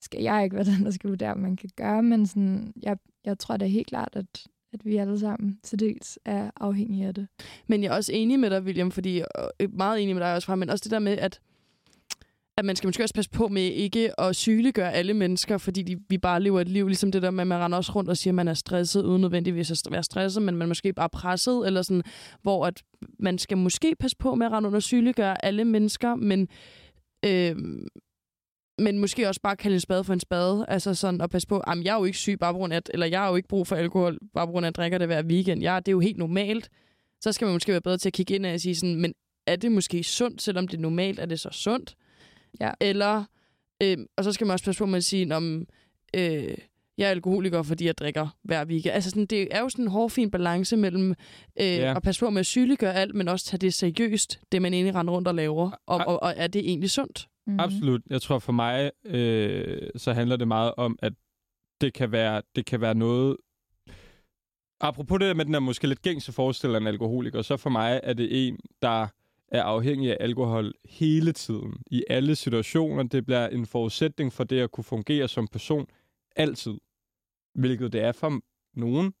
skal jeg ikke være den, der skal vurdere, man kan gøre, men sådan, jeg, jeg tror da helt klart, at, at vi alle sammen til dels er afhængige af det. Men jeg er også enig med dig, William, fordi øh, meget enig med dig også fra, men også det der med, at at man skal måske også passe på med ikke at sygeliggøre alle mennesker, fordi de, vi bare lever et liv, ligesom det der med, at man render også rundt og siger, at man er stresset, uden nødvendigvis at være stresset, men man er måske bare presset, eller sådan, hvor at man skal måske passe på med at rende under og sygeliggøre alle mennesker, men, øh, men måske også bare kalde en spade for en spade, altså sådan at passe på, at jeg er jo ikke syg bare på grund af, eller jeg har jo ikke brug for alkohol, bare på grund af, at jeg drikker det hver weekend. Jeg, det er jo helt normalt. Så skal man måske være bedre til at kigge ind og sige sådan, men er det måske sundt, selvom det er normalt, er det så sundt? Ja. Eller, øh, og så skal man også passe på med at sige, om øh, jeg er alkoholiker, fordi jeg drikker hver weekend. Altså sådan, det er jo sådan en hårfin balance mellem øh, Ja. at passe på med at sygeliggøre alt, men også tage det seriøst, det man egentlig render rundt og laver. Og, og, og er det egentlig sundt? Mm-hmm. Absolut. Jeg tror for mig, øh, så handler det meget om, at det kan være, det kan være noget... Apropos det der med den der måske lidt gængse forestilling af en alkoholiker, så for mig er det en, der er afhængig af alkohol hele tiden. I alle situationer. Det bliver en forudsætning for det at kunne fungere som person altid. Hvilket det er for nogen.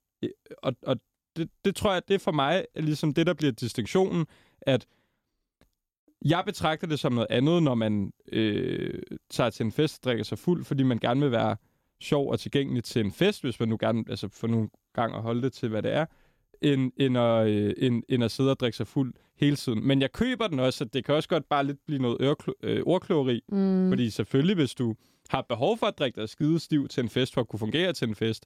Og, og det, det tror jeg, det er for mig ligesom det, der bliver distinktionen, at jeg betragter det som noget andet, når man øh, tager til en fest og drikker sig fuld, fordi man gerne vil være sjov og tilgængelig til en fest, hvis man nu gerne, altså for nogle gange at holde det til, hvad det er, end, end, at, øh, end, end at sidde og drikke sig fuld hele tiden. Men jeg køber den også, at det kan også godt bare lidt blive noget ørklo- øh, ordkløveri, Mm. fordi selvfølgelig, hvis du har behov for at drikke dig skide stiv til en fest, for at kunne fungere til en fest,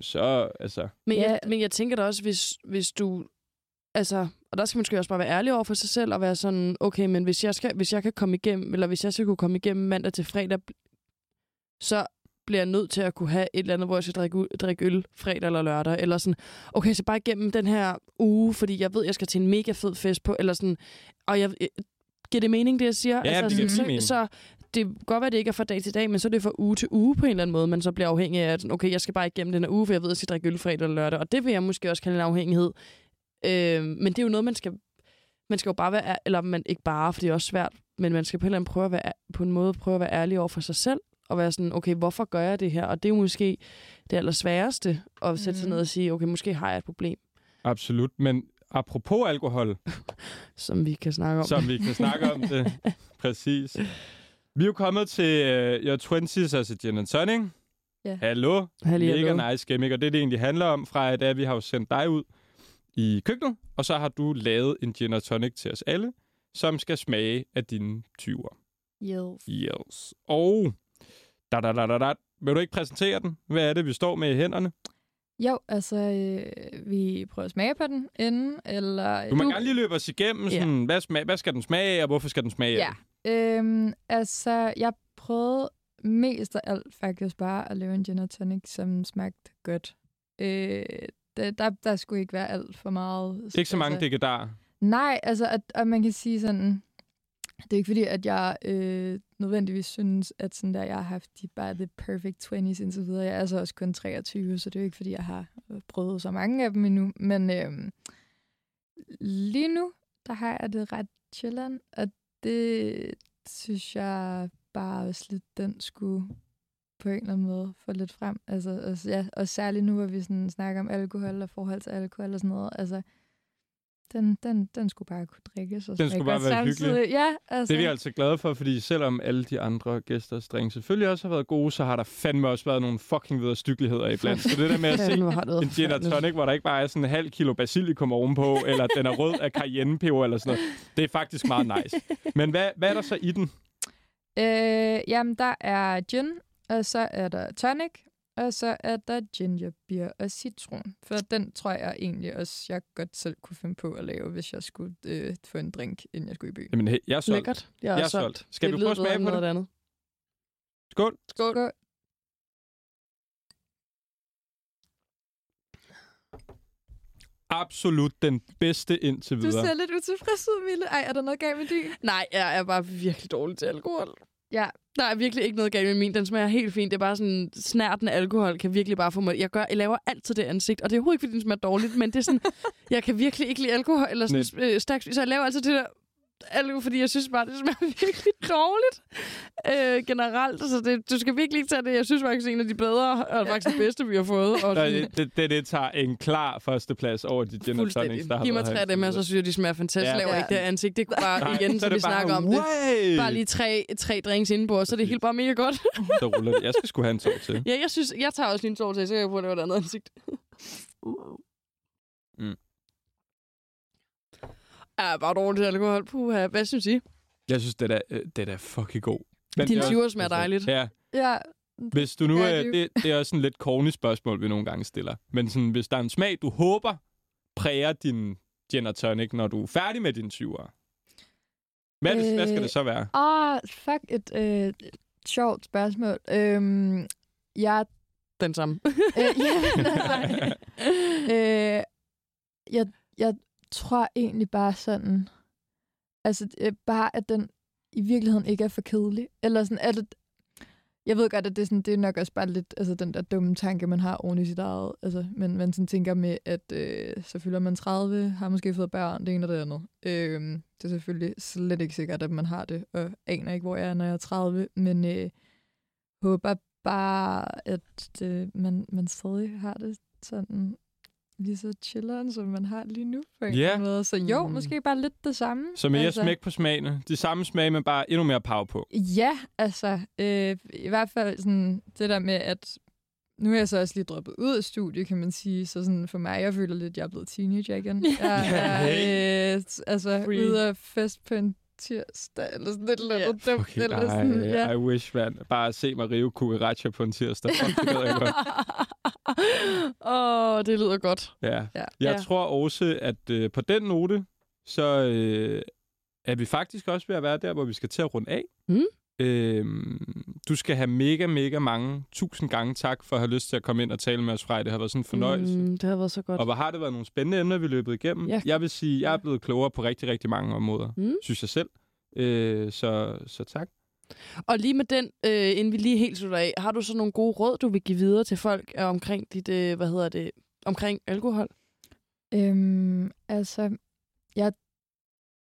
så altså... Men, jeg, men jeg tænker da også, hvis, hvis du... Altså, og der skal man måske også bare være ærlig over for sig selv og være sådan, okay, men hvis jeg, skal, hvis jeg kan komme igennem, eller hvis jeg skal kunne komme igennem mandag til fredag, så bliver jeg nødt til at kunne have et eller andet, hvor jeg skal drikke, drikke øl fredag eller lørdag, eller sådan, okay, så bare igennem den her uge, fordi jeg ved, jeg skal til en mega fed fest på, eller sådan, og jeg, øh, giver det mening, det jeg siger? Ja, det sådan, så, så det kan godt være, det ikke er fra dag til dag, men så er det fra uge til uge på en eller anden måde, man så bliver afhængig af, at okay, jeg skal bare igennem den her uge, for jeg ved, at jeg skal drikke øl fredag eller lørdag, og det vil jeg måske også kalde en afhængighed. Øh, men det er jo noget, man skal, man skal jo bare være, eller man ikke bare, for det er også svært, men man skal på en eller anden prøve at være, på en måde prøve at være ærlig over for sig selv, og være sådan, okay, hvorfor gør jeg det her? Og det er jo måske det allersværeste, at sætte sig Mhm. ned og sige, okay, måske har jeg et problem, Absolut. Men apropos alkohol, som vi kan snakke om. som vi kan snakke om det. Præcis. Vi er jo kommet til uh, Your 20's, altså gin and tonic. Ja. Hallo. Halli, Mega hallo. nice gimmick, og det, det egentlig handler om fra i dag, vi har jo sendt dig ud i køkkenet, og så har du lavet en gin tonic til os alle, som skal smage af dine 20'er. Yes. Yes. Og da, da, da, da, da. Vil du ikke præsentere den? Hvad er det, vi står med i hænderne? Jo, altså, øh, vi prøver at smage på den inden, eller... Du må gerne lige løbe os igennem, Ja. sådan, hvad, smag, hvad skal den smage og hvorfor skal den smage? Ja. Øhm, altså, jeg prøvede mest af alt faktisk bare at lave en gin and tonic, som smagte godt. Øh, det, der, der skulle ikke være alt for meget. Ikke så mange altså, dekadar. Nej, altså, at, og man kan sige sådan, det er ikke fordi, at jeg øh, nødvendigvis synes, at sådan der, jeg har haft de bare the perfect 20's indtil videre. Jeg er altså også kun 23, så det er jo ikke fordi, jeg har øh, prøvet så mange af dem endnu. Men øh, lige nu, der har jeg det ret chillen, og det synes jeg bare også lidt, den skulle på en eller anden måde få lidt frem. Altså, og, ja, og særligt nu, hvor vi sådan snakker om alkohol og forhold til alkohol og sådan noget. Altså, den, den, den skulle bare kunne drikkes. Og Den skulle bare være hyggelig. samtidig. Ja, altså. Det er vi altså glade for, fordi selvom alle de andre gæsters drink selvfølgelig også har været gode, så har der fandme også været nogle fucking vederstyggeligheder iblandt. Så det der med at se en gin and forfærdeligt. tonic, hvor der ikke bare er sådan en halv kilo basilikum ovenpå, eller den er rød af cayennepeber eller sådan noget. Det er faktisk meget nice. Men hvad, hvad er der så i den? Øh, jamen, der er gin, og så er der tonic, og så er der ginger beer og citron. For den tror jeg egentlig også, jeg godt selv kunne finde på at lave, hvis jeg skulle øh, få en drink, inden jeg skulle i byen. Jamen, hey, jeg er solgt. Lækkert. Jeg er, Jeg er solgt. solgt. Skal det du prøve at smage på end det? noget andet. Skål. Skål. Absolut den bedste indtil Du videre. ser lidt utilfreds ud, Mille. Ej, er der noget galt med din? Nej, jeg er bare virkelig dårlig til alkohol. Ja. Der er virkelig ikke noget galt med min. Den smager helt fint. Det er bare sådan, snærten af alkohol kan virkelig bare få mig... Jeg, gør, jeg laver altid det ansigt, og det er overhovedet ikke, fordi den smager dårligt, men det er sådan, jeg kan virkelig ikke lide alkohol, eller sådan, øh, stærkt, så jeg laver altid det der alkohol, fordi jeg synes bare, det smager virkelig dårligt øh, generelt. Så det, du skal virkelig ikke tage det. Jeg synes faktisk, det er en af de bedre, og faktisk det bedste, vi har fået. Og Nej, det, det, det, det tager en klar førsteplads over de gin and tonics, der har Giv mig tre af dem, og så synes jeg, de smager fantastisk. Ja. Laver Ja. ikke det ansigt. Det er bare Nej, igen, så er vi det bare, snakker om det. "Way!" Bare lige tre, tre drinks indenpå, så er det helt bare mega godt. Så ruller det. Jeg skal sgu have en tår til. Ja, jeg synes, jeg tager også lige en tår til, så jeg kan få det et andet ansigt. Mm. Ja, bare dårligt til alkohol. Puha. Hvad synes I? Jeg synes, det er, øh, det er fucking god. Din er også- 20'er smager dejligt. Ja, Ja, hvis du nu... Ja, det- det, det er også sådan lidt corny spørgsmål, vi nogle gange stiller. Men sådan, hvis der er en smag, du håber præger din gin og tonic, når du er færdig med din 20'er. Hvad, øh... hvad skal Øh, det så være? Åh, oh, fuck, et øh, sjovt spørgsmål. Øhm, jeg, Den samme. øh, ja, men altså, øh, jeg, jeg tror egentlig bare sådan, altså øh, bare, at den i virkeligheden ikke er for kedelig. Eller sådan, at det, jeg ved godt, at det er, sådan, det er nok også bare lidt altså, den der dumme tanke, man har oven i sit eget. Altså, men man sådan tænker med, at øh, så fylder man 30, har måske fået børn, det ene og det andet. Øh, det er selvfølgelig slet ikke sikkert, at man har det, og aner ikke, hvor jeg er, når jeg er 30. Men øh, håber bare, at øh, man, man stadig har det sådan lige så chilleren, som man har lige nu. På en anden måde. Så jo, Mm. måske bare lidt det samme. Så mere altså... smæk på smagene. De samme smag, men bare endnu mere power på. Ja, altså, øh, i hvert fald sådan det der med, at nu er jeg så også lige droppet ud af studiet, kan man sige, så sådan for mig, jeg føler lidt, at jeg er blevet teenager igen. Jeg er øh, altså Free. ude at fest på en tirsdag, eller sådan lidt eller andet dumt. Okay, eller ej, sådan, ja. I wish, man. Bare se Mario Kukaracha på en tirsdag. Fuck, det jeg godt. Åh, oh, det lyder godt. Ja. Ja. Jeg Ja. tror også, at øh, på den note, så øh, er vi faktisk også ved at være der, hvor vi skal til at runde af. Mm. Øhm, du skal have mega, mega mange tusind gange tak for at have lyst til at komme ind og tale med os, Frej. Det har været sådan en fornøjelse. Mm. Det har været så godt. Og hvor har det været nogle spændende emner, vi løbet igennem. Ja. Jeg vil sige, jeg er blevet klogere på rigtig, rigtig mange områder, Mm. synes jeg selv. Øh, så, så tak. Og lige med den, øh, inden vi lige helt slutter af, har du så nogle gode råd, du vil give videre til folk øh, omkring dit, øh, hvad hedder det, omkring alkohol? Øhm, altså, jeg,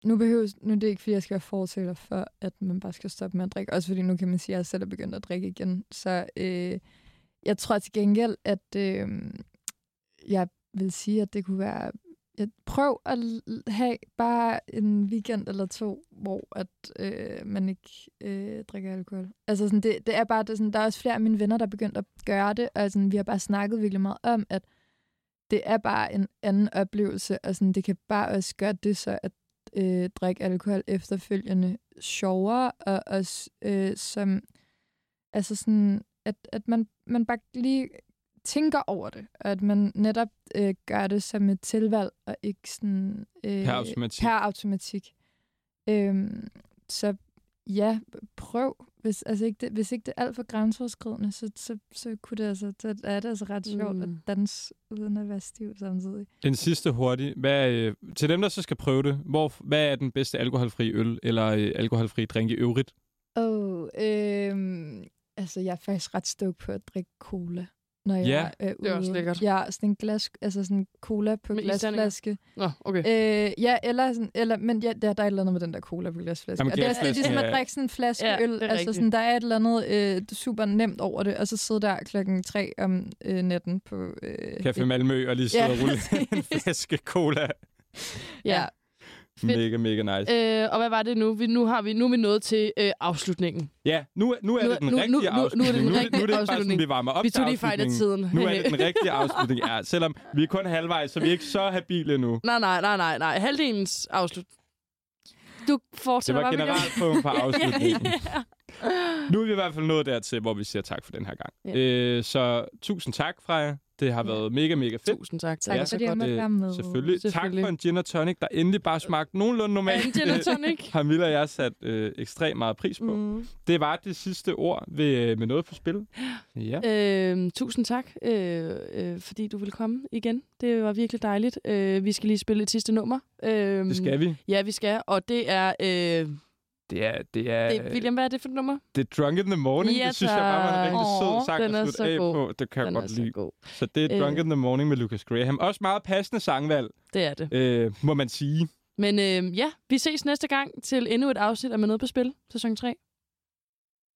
nu behøves, nu er det ikke, fordi jeg skal være fortæller for, at man bare skal stoppe med at drikke. Også fordi nu kan man sige, at jeg selv er begyndt at drikke igen. Så øh, jeg tror til gengæld, at øh, jeg vil sige, at det kunne være... Jeg prøv at have bare en weekend eller to, hvor at øh, man ikke øh, drikker alkohol. Altså sådan, det, det er bare, det er sådan, der er også flere af mine venner, der er begyndt at gøre det, og sådan, vi har bare snakket virkelig meget om, at det er bare en anden oplevelse, og sådan, det kan bare også gøre det så, at øh, drikke alkohol efterfølgende sjovere, og også øh, som, altså sådan, at, at man, man bare lige tænker over det, og at man netop øh, gør det som et tilvalg, og ikke sådan... Øh, Per automatik. Per automatik. Øhm, så ja, prøv. Hvis, altså ikke det, hvis ikke det er alt for grænseoverskridende, så, så, så, kunne det altså, så er det altså ret sjovt Mm. at danse uden at være stiv samtidig. En sidste hurtig. Hvad, øh, til dem, der så skal prøve det, hvor, hvad er den bedste alkoholfri øl eller øh, alkoholfri drink i øvrigt? Oh, øhm, altså jeg er faktisk ret stoked på at drikke cola. Når jeg Ja, er, det er også ude. lækkert. Ja, sådan en glas, altså sådan cola på Med glasflaske. Nå, okay. Øh, ja, eller, sådan, eller men ja, der, der er et eller andet med den der cola på glasflaske. Jamen, og det er, det er ligesom at drikke sådan en flaske Ja, øl. Altså rigtigt. sådan, der er et eller andet øh, super nemt over det, og så sidde der klokken tre om øh, natten på... Øh, Café Malmø og lige sidde Ja, og rulle en flaske cola. Ja. Fedt. Mega, mega nice. Øh, og hvad var det nu? Vi, nu, har vi, nu er vi nået til øh, afslutningen. Ja, nu, er- nu er Nu- det den nu- nu- rigtige nu- nu er det afslutning. den Nu, er det- rigtige nu er det bare sådan, afslutning. vi varmer op vi tog lige fejl af tiden. Nu er det den rigtige afslutning. Ja, selvom vi er kun halvvejs, så vi er ikke så habile endnu. nej, nej, nej, nej, nej. Halvdelens afslut. Du Det fortsætter var bare, William. generelt på på afslutningen. ja. Nu er vi i hvert fald nået dertil, hvor vi siger tak for den her gang. Ja. Øh, så tusind tak, Freja. Det har Ja. været mega, mega fedt. Tusind tak. Tak Ja, fordi jeg måtte være med. Selvfølgelig. Selvfølgelig. Tak for en gin og tonic, der endelig bare smagte nogenlunde normalt. En gin and tonic. har Milla og jeg sat øh, ekstremt meget pris på. Mm. Mm. Det var det sidste ord ved, øh, med noget på spil. Ja. Øh, tusind tak, øh, øh, fordi du ville komme igen. Det var virkelig dejligt. Øh, vi skal lige spille et sidste nummer. Øh, Det skal vi. Ja, vi skal. Og det er... Øh, Det er, det er, det, William, hvad er det for et nummer? det er Drunk in the Morning. Ja, det synes jeg bare var en rigtig sød sang Den er at så slutte af god. på. Det kan jeg Den er godt så lide. god. Så det er Drunk Øh. in the Morning med Lucas Graham. Også meget passende sangvalg, Det er det. øh, må man sige. Men øh, ja, vi ses næste gang til endnu et afsnit af Med Noget på Spil, sæson 3.